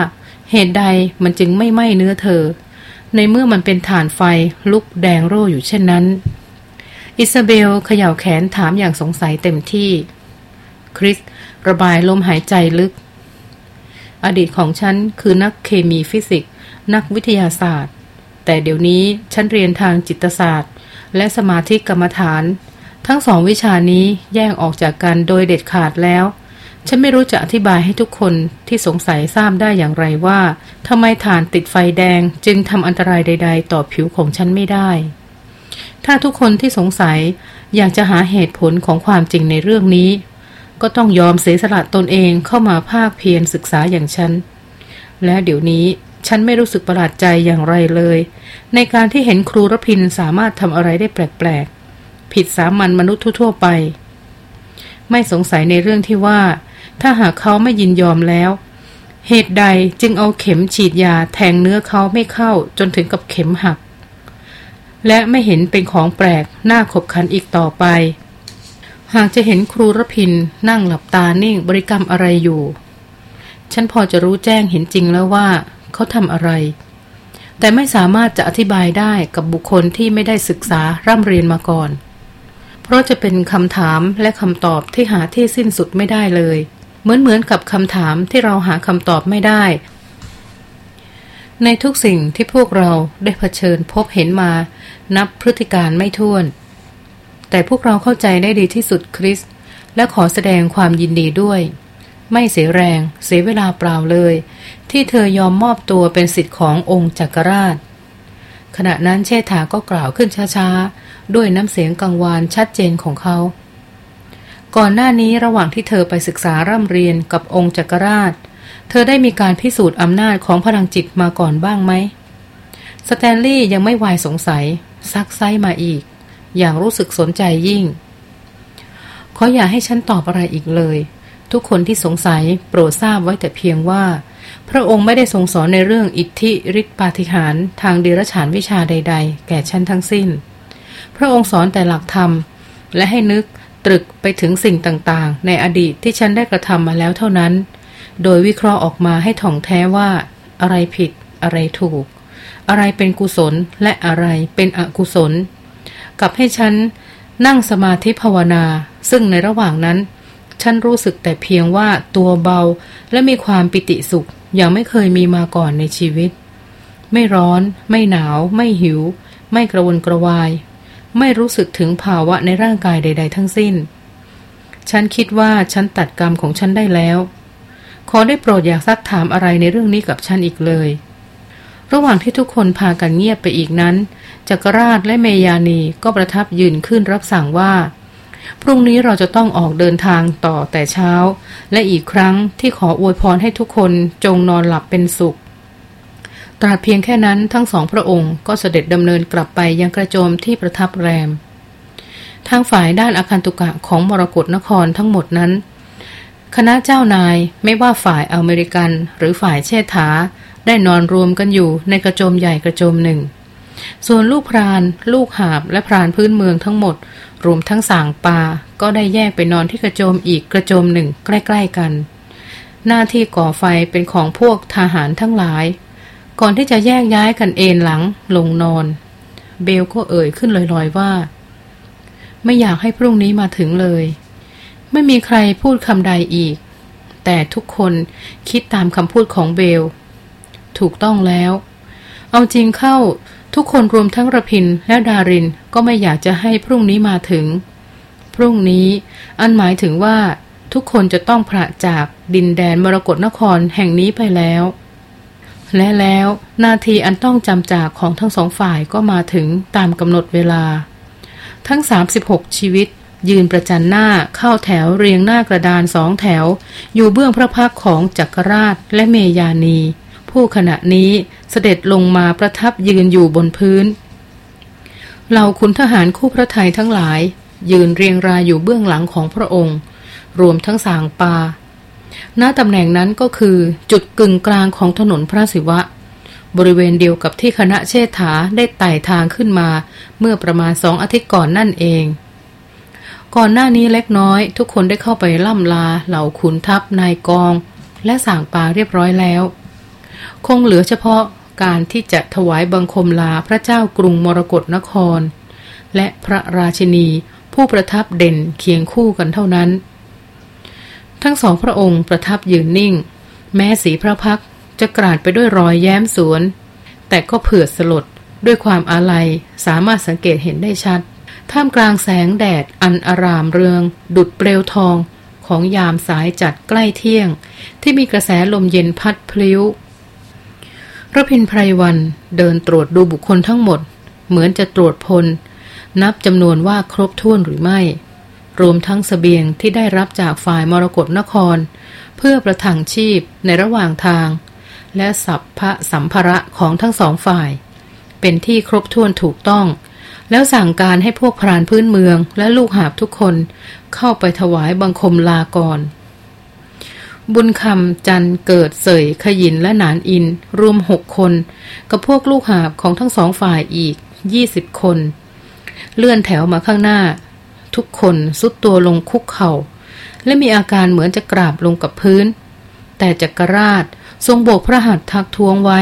Speaker 1: เหตุใดมันจึงไม่ไหม้เนื้อเธอ ในเมื่อมันเป็นถ่านไฟลุกแดงโร่อยู่เช่นนั้น อิซาเบลเขย่าแขนถามอย่างสงสัยเต็มที่ คริสระบายลมหายใจลึก อดีตของฉันคือนักเคมีฟิสิกส์ นักวิทยาศาสตร์ แต่เดี๋ยวนี้ฉันเรียนทางจิตศาสตร์ และสมาธิกรรมฐาน ทั้งสองวิชานี้แยกออกจากกันโดยเด็ดขาดแล้ว ฉันไม่รู้จะอธิบายให้ทุกคนที่สงสัยทราบได้อย่างไรว่าทำไมฐานติดไฟแดงจึงทำอันตรายใด ๆ ต่อผิวของฉันไม่ได้ ถ้าทุกคนที่สงสัยอยากจะหาเหตุผลของความจริงในเรื่องนี้ ก็ต้องยอมเสียสละตนเองเข้ามาภาคเพียรศึกษาอย่างฉัน และเดี๋ยวนี้ฉันไม่รู้สึกประหลาดใจอย่างไรเลย ในการที่เห็นครูรพินสามารถทำอะไรได้แปลกๆ ผิดสามัญมนุษย์ทั่วไป ไม่สงสัยในเรื่องที่ว่า ถ้าหากเขาไม่ยินยอมแล้ว เหตุใดจึงเอาเข็มฉีดยาแทงเนื้อเขาไม่เข้าจนถึงกับเข็มหัก และไม่เห็นเป็นของแปลกน่าขบขันอีกต่อไป หากจะเห็นครูรพินนั่งหลับตานิ่งบริกรรมอะไรอยู่ ฉันพอจะรู้แจ้งเห็นจริงแล้วว่า เขาทำอะไร แต่ไม่สามารถจะอธิบายได้กับบุคคลที่ไม่ได้ศึกษาร่ำเรียนมาก่อน เพราะจะเป็นคำถามและคำตอบที่หาที่สิ้นสุดไม่ได้เลย เหมือนเหมือนกับคำถามที่เราหาคำตอบไม่ได้ ในทุกสิ่งที่พวกเราได้เผชิญพบเห็นมา นับพฤติการไม่ท้วน แต่พวกเราเข้าใจได้ดีที่สุดคริส และขอแสดงความยินดีด้วย ไม่เสียแรง เสียเวลาเปล่าเลย ที่เธอยอมมอบตัวเป็นสิทธิ์ขององค์จักรราชขณะนั้นเชษฐาก็กล่าวขึ้นช้าๆ ด้วยน้ำเสียงกังวานชัดเจนของเขา ก่อนหน้านี้ระหว่างที่เธอไปศึกษาร่ำเรียนกับองค์จักรราช เธอได้มีการพิสูจน์อำนาจของพลังจิตมาก่อนบ้างไหม สแตนลีย์ยังไม่วายสงสัย ซักไซมาอีก อย่างรู้สึกสนใจยิ่งเขาอยากให้ฉันตอบอะไรอีกเลย ทุกคนที่สงสัยโปรดทราบไว้แต่เพียงว่า พระองค์ไม่ได้ทรงสอนในเรื่องอิทธิฤทธิปาฏิหาริย์ทางเดรัจฉานวิชาใด ๆ แก่ฉันทั้งสิ้น พระองค์สอนแต่หลักธรรมและให้นึก ตรึกไปถึงสิ่งต่างๆ ในอดีตที่ฉันได้กระทำมาแล้วเท่านั้น โดยวิเคราะห์ออกมาให้ถ่องแท้ว่า อะไรผิด อะไรถูก อะไรเป็นกุศลและอะไรเป็นอกุศล กับให้ฉันนั่งสมาธิภาวนา ซึ่งในระหว่างนั้น ฉันรู้สึกแต่เพียงว่าตัวเบาและมีความปิติสุขอย่างไม่เคยมีมาก่อนในชีวิต ไม่ร้อน ไม่หนาว ไม่หิว ไม่กระวนกระวาย ไม่รู้สึกถึงภาวะในร่างกายใด ๆ ทั้งสิ้น ฉันคิดว่าฉันตัดกรรมของฉันได้แล้ว ขอได้โปรดอย่าซักถามอะไรในเรื่องนี้กับฉันอีกเลย ระหว่างที่ทุกคนพากันเงียบไปอีกนั้น จักรราชและเมยานีก็ประทับยืนขึ้นรับสั่งว่า พรุ่งนี้เราจะต้องออกเดินทางต่อแต่เช้า และอีกครั้งที่ขออวยพรให้ทุกคนจงนอนหลับเป็นสุข ตราเพียงแค่นั้นทั้งสองพระองค์ก็เสด็จดำเนินกลับไปยังกระโจมที่ประทับแรม ทางฝ่ายด้านอาคันตุกะของมรกรนครทั้งหมดนั้น คณะเจ้านายไม่ว่าฝ่ายอเมริกันหรือฝ่ายเชษฐา ได้นอนรวมกันอยู่ในกระโจมใหญ่กระโจมหนึ่ง ส่วนลูกพราน ลูกหาบและพรานพื้นเมืองทั้งหมด รวมทั้งสางปาก็ได้แยกไปนอนที่กระโจมอีกกระโจมหนึ่งใกล้ ๆกัน หน้าที่ก่อไฟเป็นของพวกทหารทั้งหลาย ก่อนที่จะแยกย้ายกันเอนหลังลงนอน เบลก็เอ่ยขึ้นลอยๆว่า ไม่อยากให้พรุ่งนี้มาถึงเลย ไม่มีใครพูดคำใดอีก แต่ทุกคนคิดตามคำพูดของเบล ถูกต้องแล้ว เอาจริงเข้าทุกคนรวมทั้งระพินและดารินก็ไม่อยากจะให้พรุ่งนี้มาถึง พรุ่งนี้อันหมายถึงว่าทุกคนจะต้องพระจากดินแดนมรกรนครแห่งนี้ไปแล้ว และแล้วนาทีอันต้องจำจากของทั้งสองฝ่ายก็มาถึงตามกำหนดเวลา ทั้ง 36 ชีวิต ยืนประจันหน้าเข้าแถวเรียงหน้ากระดานสองแถว อยู่เบื้องพระพักของจักรราชและเมยานี ผู้ขณะนี้เสด็จลงมาประทับยืนอยู่บนพื้นเหล่าขุนทหารคู่พระไทยทั้งหลาย ยืนเรียงรายอยู่เบื้องหลังของพระองค์ รวมทั้งสางปา หน้าตำแหน่งนั้นก็คือจุดกึ่งกลางของถนนพระศิวะ บริเวณเดียวกับที่คณะเชษฐาได้ไต่ทางขึ้นมา เมื่อประมาณสองอาทิตย์ก่อนนั่นเอง ก่อนหน้านี้เล็กน้อย ทุกคนได้เข้าไปล่ำลาเหล่าขุนทัพนายกอง และสั่งปาเรียบร้อยแล้ว คงเหลือเฉพาะการที่จะถวายบังคมลาพระเจ้ากรุงมรกรนคร และพระราชินีผู้ประทับเด่นเคียงคู่กันเท่านั้น ทั้งสองพระองค์ประทับยืนนิ่ง แม้สีพระพักจะกราดไปด้วยรอยแย้มสวน แต่ก็เผื่อสลดด้วยความอาลัยสามารถสังเกตเห็นได้ชัด ท่ามกลางแสงแดดอันอารามเรือง ดุดเปลวทองของยามสายจัดใกล้เที่ยง ที่มีกระแสลมเย็นพัดพลิ้วระพินไพรวันเดินตรวจดูบุคคลทั้งหมด เหมือนจะตรวจพล นับจำนวนว่าครบถ้วนหรือไม่ รวมทั้งสเสบียงที่ได้รับจากฝ่ายมรกรนคร เพื่อประทังชีพในระหว่างทาง และสัพพะสัมภาระของทั้งสองฝ่าย เป็นที่ครบถ้วนถูกต้อง แล้วสั่งการให้พวกพรานพื้นเมืองและลูกหาบทุกคนเข้าไปถวายบังคมลาก่อนบุญคำจันเกิดเสยขยินและหนานอิน รวมหกคน กับพวกลูกหาบของทั้งสองฝ่ายอีกยี่สิบคน เลื่อนแถวมาข้างหน้า ทุกคนสุดตัวลงคุกเขา่า และมีอาการเหมือนจะกราบลงกับพื้น แต่จักรราชทรงโบกพระหัตถ์ทักท้วงไว้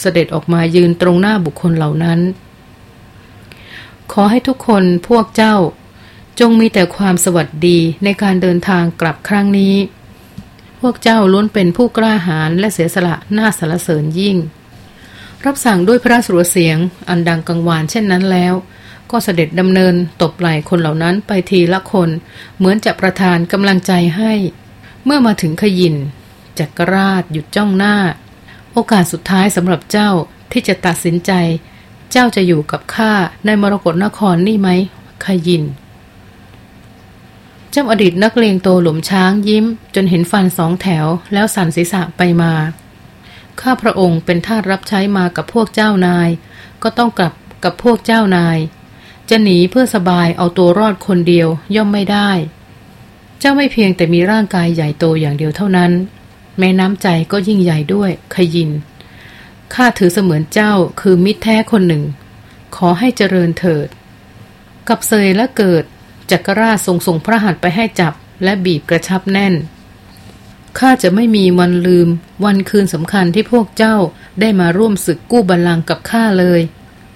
Speaker 1: เสด็จออกมายืนตรงหน้าบุคคลเหล่านั้น ขอให้ทุกคนพวกเจ้า จงมีแต่ความสวัสดีในการเดินทางกลับครั้งนี้ พวกเจ้าล้วนเป็นผู้กล้าหาญและเสียสละน่าสรรเสริญยิ่ง รับสั่งด้วยพระสุรเสียงอันดังกังวานเช่นนั้นแล้ว ก็เสด็จดำเนินตบไหล่คนเหล่านั้นไปทีละคน เหมือนจะประทานกำลังใจให้ เมื่อมาถึงขยินจักรราชหยุดจ้องหน้า โอกาสสุดท้ายสำหรับเจ้าที่จะตัดสินใจ เจ้าจะอยู่กับข้าในมรกรนครนี่ไหมขยินเจ้าอดีตนักเลงโตหลุมช้างยิ้ม จนเห็นฟันสองแถวแล้วสั่นศีรษะไปมา ข้าพระองค์เป็นทาสรับใช้มากับพวกเจ้านาย ก็ต้องกลับกับพวกเจ้านาย จะหนีเพื่อสบายเอาตัวรอดคนเดียวย่อมไม่ได้ เจ้าไม่เพียงแต่มีร่างกายใหญ่โตอย่างเดียวเท่านั้น แม่น้ำใจก็ยิ่งใหญ่ด้วยขยินข้าถือเสมือนเจ้าคือมิตรแท้คนหนึ่ง ขอให้เจริญเถิด กับเซยและเกิดจักรราชทรงส่งพระหัตถ์ไปให้จับและบีบกระชับแน่นข้าจะไม่มีวันลืม วันคืนสำคัญที่พวกเจ้าได้มาร่วมศึกกู้บัลลังก์กับข้าเลย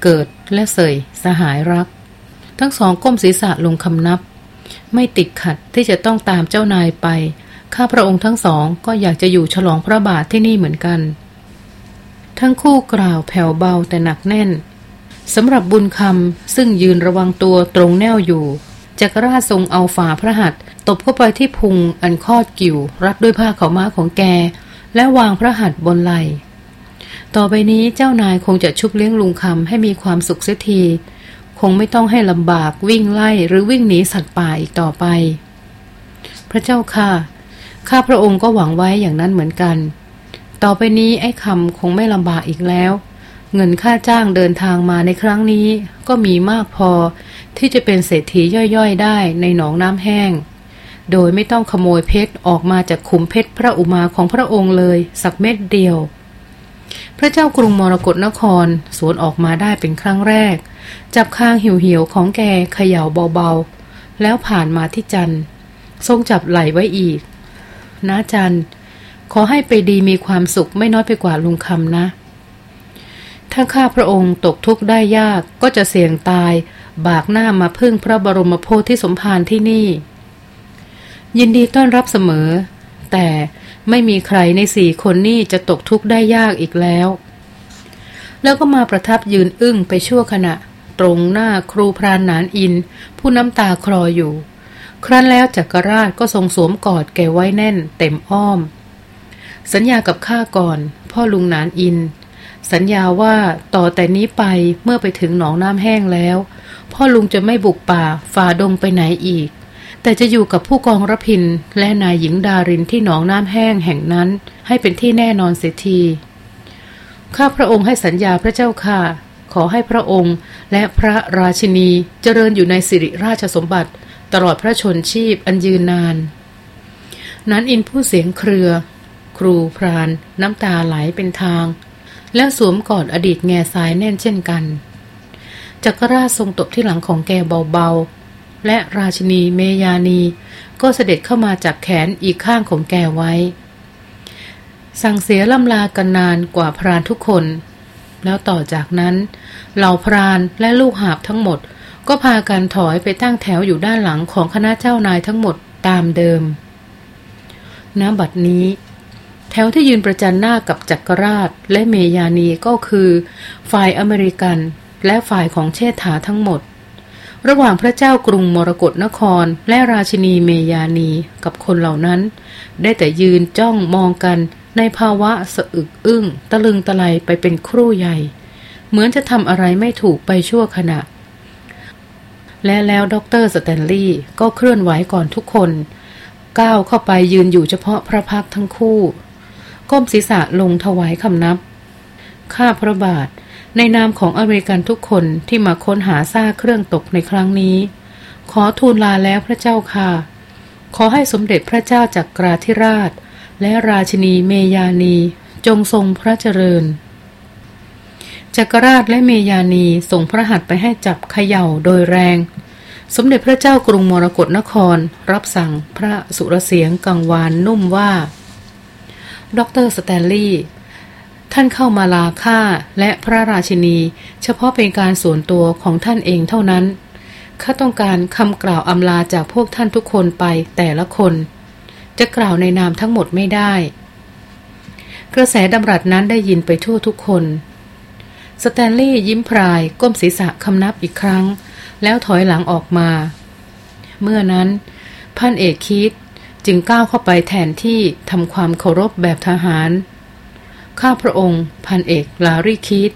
Speaker 1: เกิดและเสยสหายรัก ทั้งสองก้มศีรษะลงคำนับ ไม่ติดขัดที่จะต้องตามเจ้านายไป ข้าพระองค์ทั้งสองก็อยากจะอยู่ฉลองพระบาทที่นี่เหมือนกัน ทั้งคู่กล่าวแผ่วเบาแต่หนักแน่นสำหรับบุญคำซึ่งยืนระวังตัวตรงแนวอยู่จักรราชทรงเอาฝ่าพระหัตถ์ตบเข้าไปที่พุงอันคอดกิ่ว รัดด้วยผ้าเขาม้าของแก และวางพระหัตถ์บนไหลต่อไปนี้เจ้านายคงจะชุบเลี้ยงลุงคำให้มีความสุขเสียที งไม่ต้องให้ลำบากวิ่งไล่หรือวิ่งหนีสัตว์ป่าอีกต่อไป พระเจ้าค่ะ ข้าพระองค์ก็หวังไว้อย่างนั้นเหมือนกัน ต่อไปนี้ไอ้คำคงไม่ลำบากอีกแล้ว เงินค่าจ้างเดินทางมาในครั้งนี้ก็มีมากพอที่จะเป็นเศรษฐีย่อยๆ ได้ในหนองน้ำแห้ง โดยไม่ต้องขโมยเพชรออกมาจากขุมเพชรพระอุมาของพระองค์เลย สักเม็ดเดียว พระเจ้ากรุงมรกรนคร สวนออกมาได้เป็นครั้งแรก จับข้างหิวหิวของแกเขย่าเบาๆ แล้วผ่านมาที่จันทรงจับไหลไว้อีกนะจันขอให้ไปดีมีความสุขไม่น้อยไปกว่าลุงคำนะ ถ้าข้าพระองค์ตกทุกข์ได้ยากก็จะเสี่ยงตาย บากหน้ามาพึ่งพระบรมโพธิสมภารที่นี่ ยินดีต้อนรับเสมอ แต่ ไม่มีใครในสี่คนนี้จะตกทุกข์ได้ยากอีกแล้ว แล้วก็มาประทับยืนอึ้งไปชั่วขณะ ตรงหน้าครูพรานนานอิน ผู้น้ำตาคลออยู่ ครั้นแล้วจักรราชก็ทรงสวมกอดแกไว้แน่นเต็มอ้อม สัญญากับข้าก่อน พ่อลุงนานอิน สัญญาว่าต่อแต่นี้ไปเมื่อไปถึงหนองน้ำแห้งแล้ว พ่อลุงจะไม่บุกป่าฝ่าดงไปไหนอีก แต่จะอยู่กับผู้กองรพินและนายหญิงดารินที่หนองน้ำแห้งแห่งนั้น ให้เป็นที่แน่นอนเสียที ข้าพระองค์ให้สัญญาพระเจ้าค่ะ ขอให้พระองค์และพระราชินีเจริญอยู่ในสิริราชสมบัติ ตลอดพระชนชีพอันยืนนาน นั้นอินผู้เสียงเครือ ครูพราน น้ำตาไหลเป็นทาง แล้วสวมกอดอดีตแง่สายแน่นเช่นกันจักรราชทรงตบที่หลังของแกเบาๆ และราชินีเมยานี ก็เสด็จเข้ามาจับแขนอีกข้างของแกไว้ สั่งเสียล่ำลากันนานกว่าพรานทุกคน แล้วต่อจากนั้นเหล่าพรานและลูกหาบทั้งหมด ก็พากันถอยไปตั้งแถวอยู่ด้านหลังของคณะเจ้านายทั้งหมดตามเดิมน้ำบัดนี้แถวที่ยืนประจันหน้ากับจักรราชและเมยานีก็คือ ฝ่ายอเมริกันและฝ่ายของเชษฐาทั้งหมด ระหว่างพระเจ้ากรุงมรกรนครและราชินีเมยานีกับคนเหล่านั้น ได้แต่ยืนจ้องมองกันในภาวะสะอึกอึ้ง ตะลึงตะไลไปเป็นครู่ใหญ่ เหมือนจะทำอะไรไม่ถูกไปชั่วขณะ และแล้วด็อกเตอร์สแตนลีย์ก็เคลื่อนไหวก่อนทุกคน ก้าวเข้าไปยืนอยู่เฉพาะพระพักตร์ทั้งคู่ ก้มศีรษะลงถวายคำนับ ข้าพระบาท ในนามของอเมริกันทุกคนที่มาค้นหาซากเครื่องตกในครั้งนี้ ขอทูลลาแล้วพระเจ้าค่ะ ขอให้สมเด็จพระเจ้าจักราธิราช และราชินีเมยานี จงทรงพระเจริญจักรราชและเมยานีส่งพระหัตถ์ไปให้จับเขย่าโดยแรง สมเด็จพระเจ้ากรุงมรกรนคร รับสั่งพระสุรเสียงกังวานนุ่มว่าด็อกเตอร์สแตนลีย์ ท่านเข้ามาลาข้าและพระราชินี เฉพาะเป็นการส่วนตัวของท่านเองเท่านั้นข้าต้องการคำกล่าวอำลาจากพวกท่านทุกคนไปแต่ละคน จะกล่าวในนามทั้งหมดไม่ได้ กระแสดำรัสนั้นได้ยินไปทั่วทุกคน สแตนลีย์ยิ้มพรายก้มศีรษะคำนับอีกครั้ง แล้วถอยหลังออกมา เมื่อนั้น พันเอกคิดจึงก้าวเข้าไปแทนที่ทำความเคารพแบบทหาร ข้าพระองค์ พันเอกลารีคิด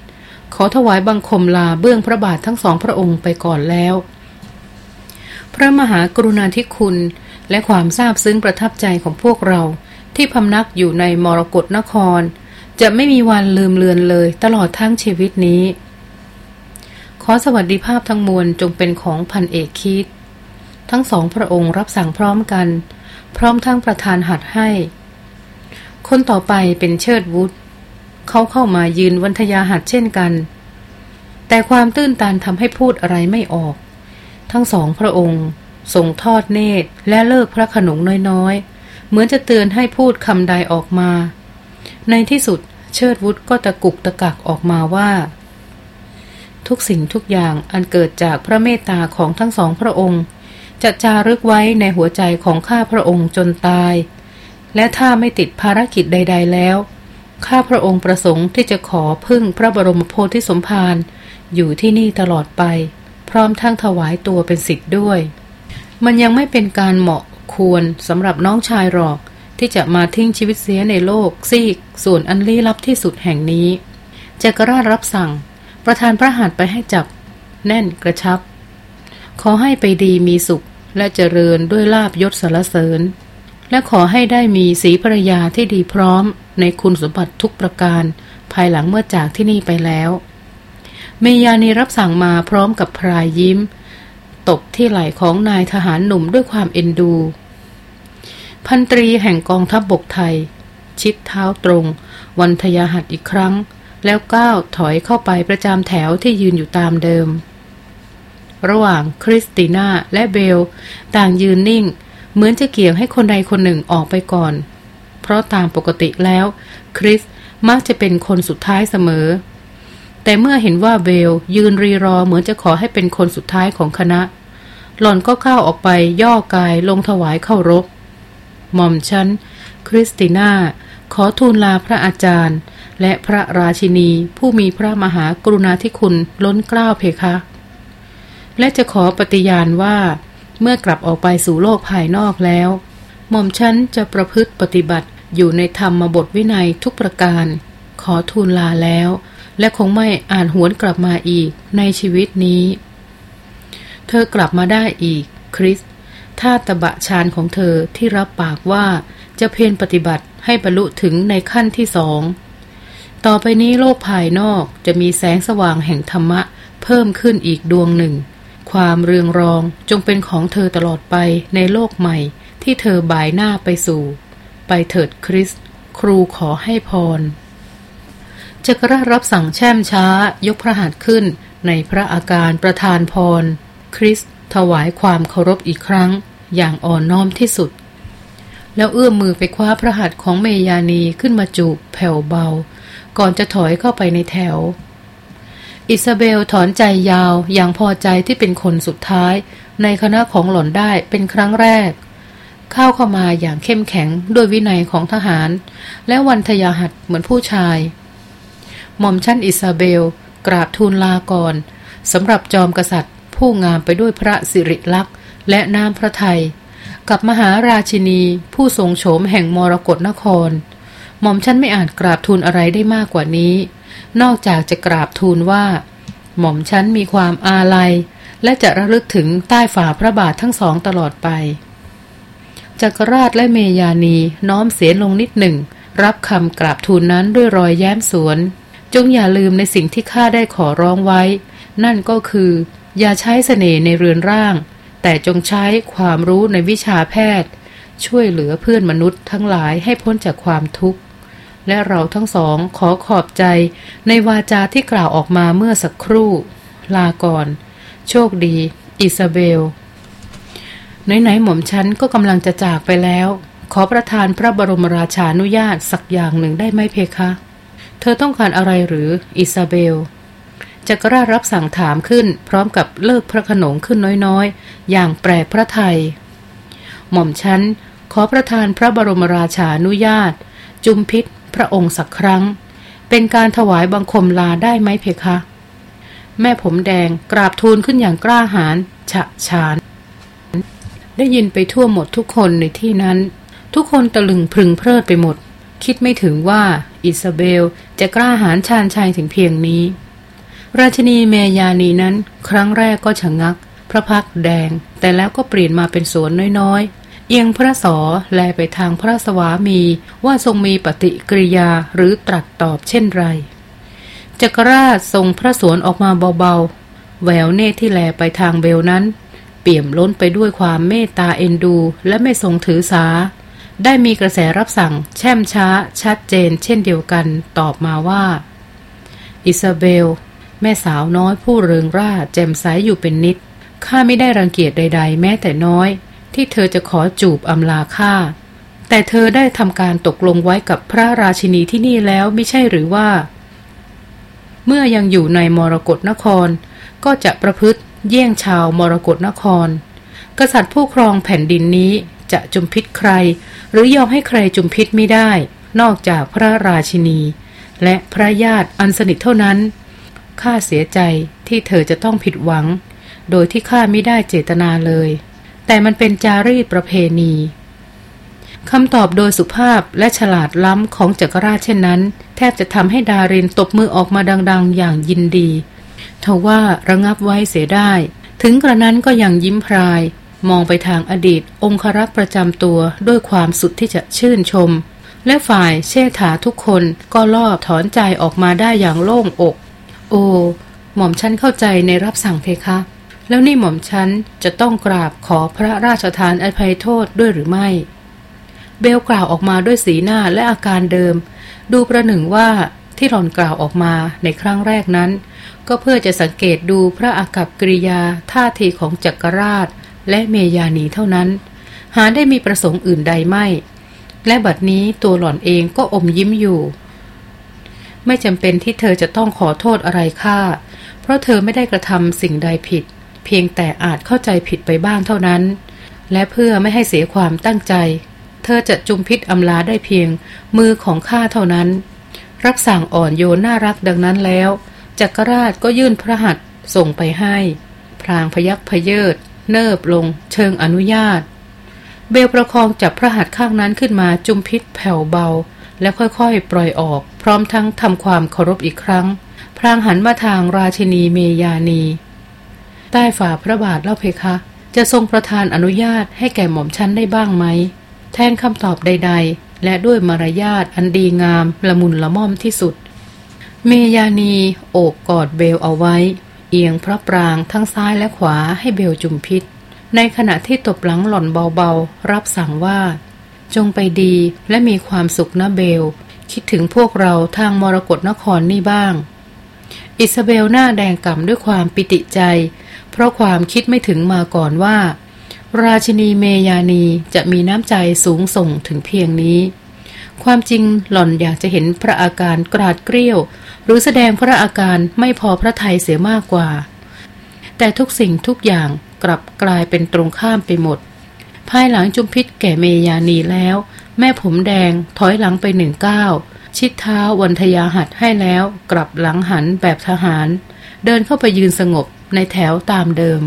Speaker 1: ขอถวายบังคมลาเบื้องพระบาททั้งสองพระองค์ไปก่อนแล้ว พระมหากรุณาธิคุณและความซาบซึ้งประทับใจของพวกเรา ที่พำนักอยู่ในมรกรนคร จะไม่มีวันลืมเลือนเลยตลอดทั้งชีวิตนี้ ขอสวัสดิภาพทั้งมวลจงเป็นของพันเอกคิด ทั้งสองพระองค์รับสั่งพร้อมกัน พร้อมทั้งประธานหัดให้ คนต่อไปเป็นเชิดวุฒ เขาเข้ามายืนวันทยาหัดเช่นกัน แต่ความตื้นตันทำให้พูดอะไรไม่ออก ทั้งสองพระองค์ส่งทอดเนตรและเลิกพระขนงน้อยๆ เหมือนจะเตือนให้พูดคำใดออกมา ในที่สุดเชิดวุฒก็ตะกุกตะกักออกมาว่า ทุกสิ่งทุกอย่างอันเกิดจากพระเมตตาของทั้งสองพระองค์จะจารึกไว้ในหัวใจของข้าพระองค์จนตาย และถ้าไม่ติดภารกิจใด ๆแล้ว ข้าพระองค์ประสงค์ที่จะขอพึ่งพระบรมโพธิสมภารอยู่ที่นี่ตลอดไป พร้อมทั้งถวายตัวเป็นสิทธิ์ด้วย มันยังไม่เป็นการเหมาะควรสำหรับน้องชายหรอก ที่จะมาทิ้งชีวิตเสียในโลกซีกส่วนอันลี้ลับที่สุดแห่งนี้จักรราชรับสั่ง ประธานพระหัตถ์ไปให้จับ แน่นกระชับ ขอให้ไปดีมีสุขและเจริญด้วยลาบยศสารเสริญ และขอให้ได้มีสีภรรยาที่ดีพร้อมในคุณสมบัติทุกประการ ภายหลังเมื่อจากที่นี่ไปแล้ว เมยานีรับสั่งมาพร้อมกับพรายยิ้ม ตบที่ไหล่ของนายทหารหนุ่มด้วยความเอ็นดู พันตรีแห่งกองทัพบบกไทย ชิดเท้าตรง วันทยาหัดอีกครั้ง แล้วก้าวถอยเข้าไปประจำแถวที่ยืนอยู่ตามเดิม ระหว่างคริสติน่าและเบล ต่างยืนนิ่ง เหมือนจะเกี่ยงให้คนใดคนหนึ่งออกไปก่อน เพราะตามปกติแล้ว คริสมักจะเป็นคนสุดท้ายเสมอ แต่เมื่อเห็นว่าเบลยืนรีรอเหมือนจะขอให้เป็นคนสุดท้ายของคณะ หล่อนก็เข้าออกไปย่อกายลงถวายเข้ารบหม่อมฉัน คริสติน่า ขอทูลลาพระอาจารย์ และพระราชินีผู้มีพระมหากรุณาธิคุณล้นเกล้าเพคะ และจะขอปฏิญาณว่า เมื่อกลับออกไปสู่โลกภายนอกแล้ว หม่อมฉันจะประพฤติปฏิบัติอยู่ในธรรมบทวินัยทุกประการ ขอทูลลาแล้ว และคงไม่อ่านหวนกลับมาอีกในชีวิตนี้ เธอกลับมาได้อีก คริสท่าตบะชานของเธอที่รับปากว่าจะเพียรปฏิบัติให้บรรลุถึงในขั้นที่สอง ต่อไปนี้โลกภายนอกจะมีแสงสว่างแห่งธรรมะเพิ่มขึ้นอีกดวงหนึ่ง ความเรืองรองจงเป็นของเธอตลอดไปในโลกใหม่ ที่เธอบ่ายหน้าไปสู่ ไปเถิดคริส ครูขอให้พรจักรรับสั่งแช่มช้ายกพระหัตถ์ขึ้นในพระอาการประทานพร คริสถวายความเคารพอีกครั้ง อย่างอ่อนน้อมที่สุด แล้วเอื้อมมือไปคว้าพระหัตถ์ของเมยานีขึ้นมาจูบแผ่วเบา ก่อนจะถอยเข้าไปในแถว อิซาเบลถอนใจยาวอย่างพอใจที่เป็นคนสุดท้าย ในคณะของหล่อนได้เป็นครั้งแรก เข้าเข้ามาอย่างเข้มแข็งด้วยวินัยของทหาร และวันทยาหัดเหมือนผู้ชาย หม่อมชั้นอิซาเบล กราบทูลลาก่อนสำหรับจอมกษัตริย์ ผู้งามไปด้วยพระสิริลักษณ์ และน้ำพระไทยกับมหาราชินี ผู้ทรงโฉมแห่งมรกรนคร หม่อมฉันไม่อาจกราบทูลอะไรได้มากกว่านี้ นอกจากจะกราบทูลว่า หม่อมฉันมีความอาลัย และจะระลึกถึงใต้ฝ่าพระบาททั้งสองตลอดไปจักรราชและเมยานีน้อมเสียลงนิดหนึ่ง รับคำกราบทูลนั้นด้วยรอยแย้มสวน จงอย่าลืมในสิ่งที่ข้าได้ขอร้องไว้ นั่นก็คือ อย่าใช้เสน่ห์ในเรือนร่าง แต่จงใช้ความรู้ในวิชาแพทย์ ช่วยเหลือเพื่อนมนุษย์ทั้งหลายให้พ้นจากความทุกข์ และเราทั้งสองขอขอบใจในวาจาที่กล่าวออกมาเมื่อสักครู่ ลาก่อน โชคดี อิซาเบล ไหนๆหม่อมฉันก็กำลังจะจากไปแล้ว ขอประทานพระบรมราชานุญาตสักอย่างหนึ่งได้ไหมเพคะ เธอต้องการอะไรหรืออิซาเบลจักรรารับสั่งถามขึ้น พร้อมกับเลิกพระขนงขึ้นน้อยๆ อย่างแปลกพระไทย หม่อมฉันขอประทานพระบรมราชานุญาต จุมพิษ พระองค์สักครั้ง เป็นการถวายบังคมลาได้ไหมเพคะ แม่ผมแดงกราบทูลขึ้นอย่างกล้าหาญฉะฉาน ได้ยินไปทั่วหมดทุกคนในที่นั้น ทุกคนตะลึงพึงเพลิดไปหมด คิดไม่ถึงว่าอิซาเบลจะกล้าหาญชาญชัยถึงเพียงนี้ ราชินีเมยานีนั้น ครั้งแรกก็ชะงัก พระพักแดงแต่แล้วก็เปลี่ยนมาเป็นสวนน้อย เอียงพระสอแลไปทางพระสวามีว่าทรงมีปฏิกิริยาหรือตรัสตอบเช่นไร จักรราชทรงพระสวนออกมาเบาๆ แววเนตที่แลไปทางเบลนั้น เปี่ยมล้นไปด้วยความเมตตาเอ็นดู และไม่ทรงถือสา ได้มีกระแสรับสั่งแช่มช้า ชัดเจน เช่นเดียวกันตอบมาว่า อิซาเบล แม่สาวน้อยผู้เริงร่าแจ่มใสยอยู่เป็นนิดข้าไม่ได้รังเกียจใด ๆ แม้แต่น้อย ที่เธอจะขอจูบอำลาข้าแต่เธอได้ทำการตกลงไว้กับพระราชินีที่นี่แล้วไม่ใช่หรือว่า เมื่อยังอยู่ในมรกรนคร ก็จะประพฤติเยี่ยงชาวมรกรนคร กษัตริย์ผู้ครองแผ่นดินนี้จะจุมพิษใคร หรือยอมให้ใครจุมพิษไม่ได้ นอกจากพระราชินี และพระญาติอันสนิทเท่านั้นข้าเสียใจที่เธอจะต้องผิดหวัง โดยที่ข้าไม่ได้เจตนาเลย แต่มันเป็นจารีตประเพณีคำตอบโดยสุภาพและฉลาดล้ำของจักรราชเช่นนั้น แทบจะทำให้ดารินตบมือออกมาดัง ๆ อย่างยินดีทว่าระงับไว้เสียได้ ถึงกระนั้นก็ยังยิ้มพราย มองไปทางอดีต องครักษ์ประจำตัวด้วยความสุดที่จะชื่นชม และฝ่ายเชษฐาทุกคนก็ลอบถอนใจออกมาได้อย่างโล่งอก โอหม่อมฉันเข้าใจในรับสั่งเพคะ แล้วนี่หม่อมฉันจะต้องกราบขอพระราชทานอภัยโทษด้วยหรือไม่ เบลกล่าวออกมาด้วยสีหน้าและอาการเดิม ดูประหนึ่งว่าที่หล่อนกล่าวออกมาในครั้งแรกนั้น ก็เพื่อจะสังเกตดูพระอากัปกิริยาท่าทีของจักรราช และเมยานีเท่านั้น หาได้มีประสงค์อื่นใดไม่ และบัดนี้ตัวหล่อนเองก็อมยิ้มอยู่ ไม่จำเป็นที่เธอจะต้องขอโทษอะไรข้าเพราะเธอไม่ได้กระทำสิ่งใดผิด เพียงแต่อาจเข้าใจผิดไปบ้างเท่านั้น และเพื่อไม่ให้เสียความตั้งใจ เธอจะจุมพิษอำลาได้เพียงมือของข้าเท่านั้น รับสั่งอ่อนโยนน่ารักดังนั้นแล้ว จักรราชก็ยื่นพระหัตถ์ส่งไปให้ พรางพยักพเยิด เนิบลง เชิงอนุญาต เบลประคองจับพระหัตถ์ข้างนั้นขึ้นมาจุมพิษแผ่วเบา และค่อยๆ ปล่อยออก พร้อมทั้งทำความเคารพอีกครั้ง พรางหันมาทางราชินีเมยานี ใต้ฝ่าพระบาทเล่าเพคะ จะทรงประทานอนุญาตให้แก่หม่อมชั้นได้บ้างไหม แทนคำตอบใด ๆ และด้วยมารยาทอันดีงามละมุนละม่อมที่สุด เมยานีโอบกอดเบลเอาไว้ เอียงพระปรางทั้งซ้ายและขวาให้เบลจุมพิษ ในขณะที่ตบหลังหล่อนเบาๆ รับสั่งว่า จงไปดีและมีความสุขนะเบล คิดถึงพวกเราทางมรกรนครนี่บ้างอิซาเบลหน้าแดงก่ำด้วยความปิติใจ ราะความคิดไม่ถึงมาก่อนว่า ราชินีเมยานีจะมีน้ำใจสูงส่งถึงเพียงนี้ ความจริงหล่อนอยากจะเห็นพระอาการกราดเกลี้ยว หรือแสดงพระอาการไม่พอพระทัยเสียมากกว่า แต่ทุกสิ่งทุกอย่างกลับกลายเป็นตรงข้ามไปหมด ภายหลังจุมพิษแก่เมยานีแล้ว แม่ผมแดงถอยหลังไปหนึ่งก้าวชิดเท้าวันทยาหัดให้แล้วกลับหลังหันแบบทหาร เดินเข้าไปยืนสงบในแถวตามเดิม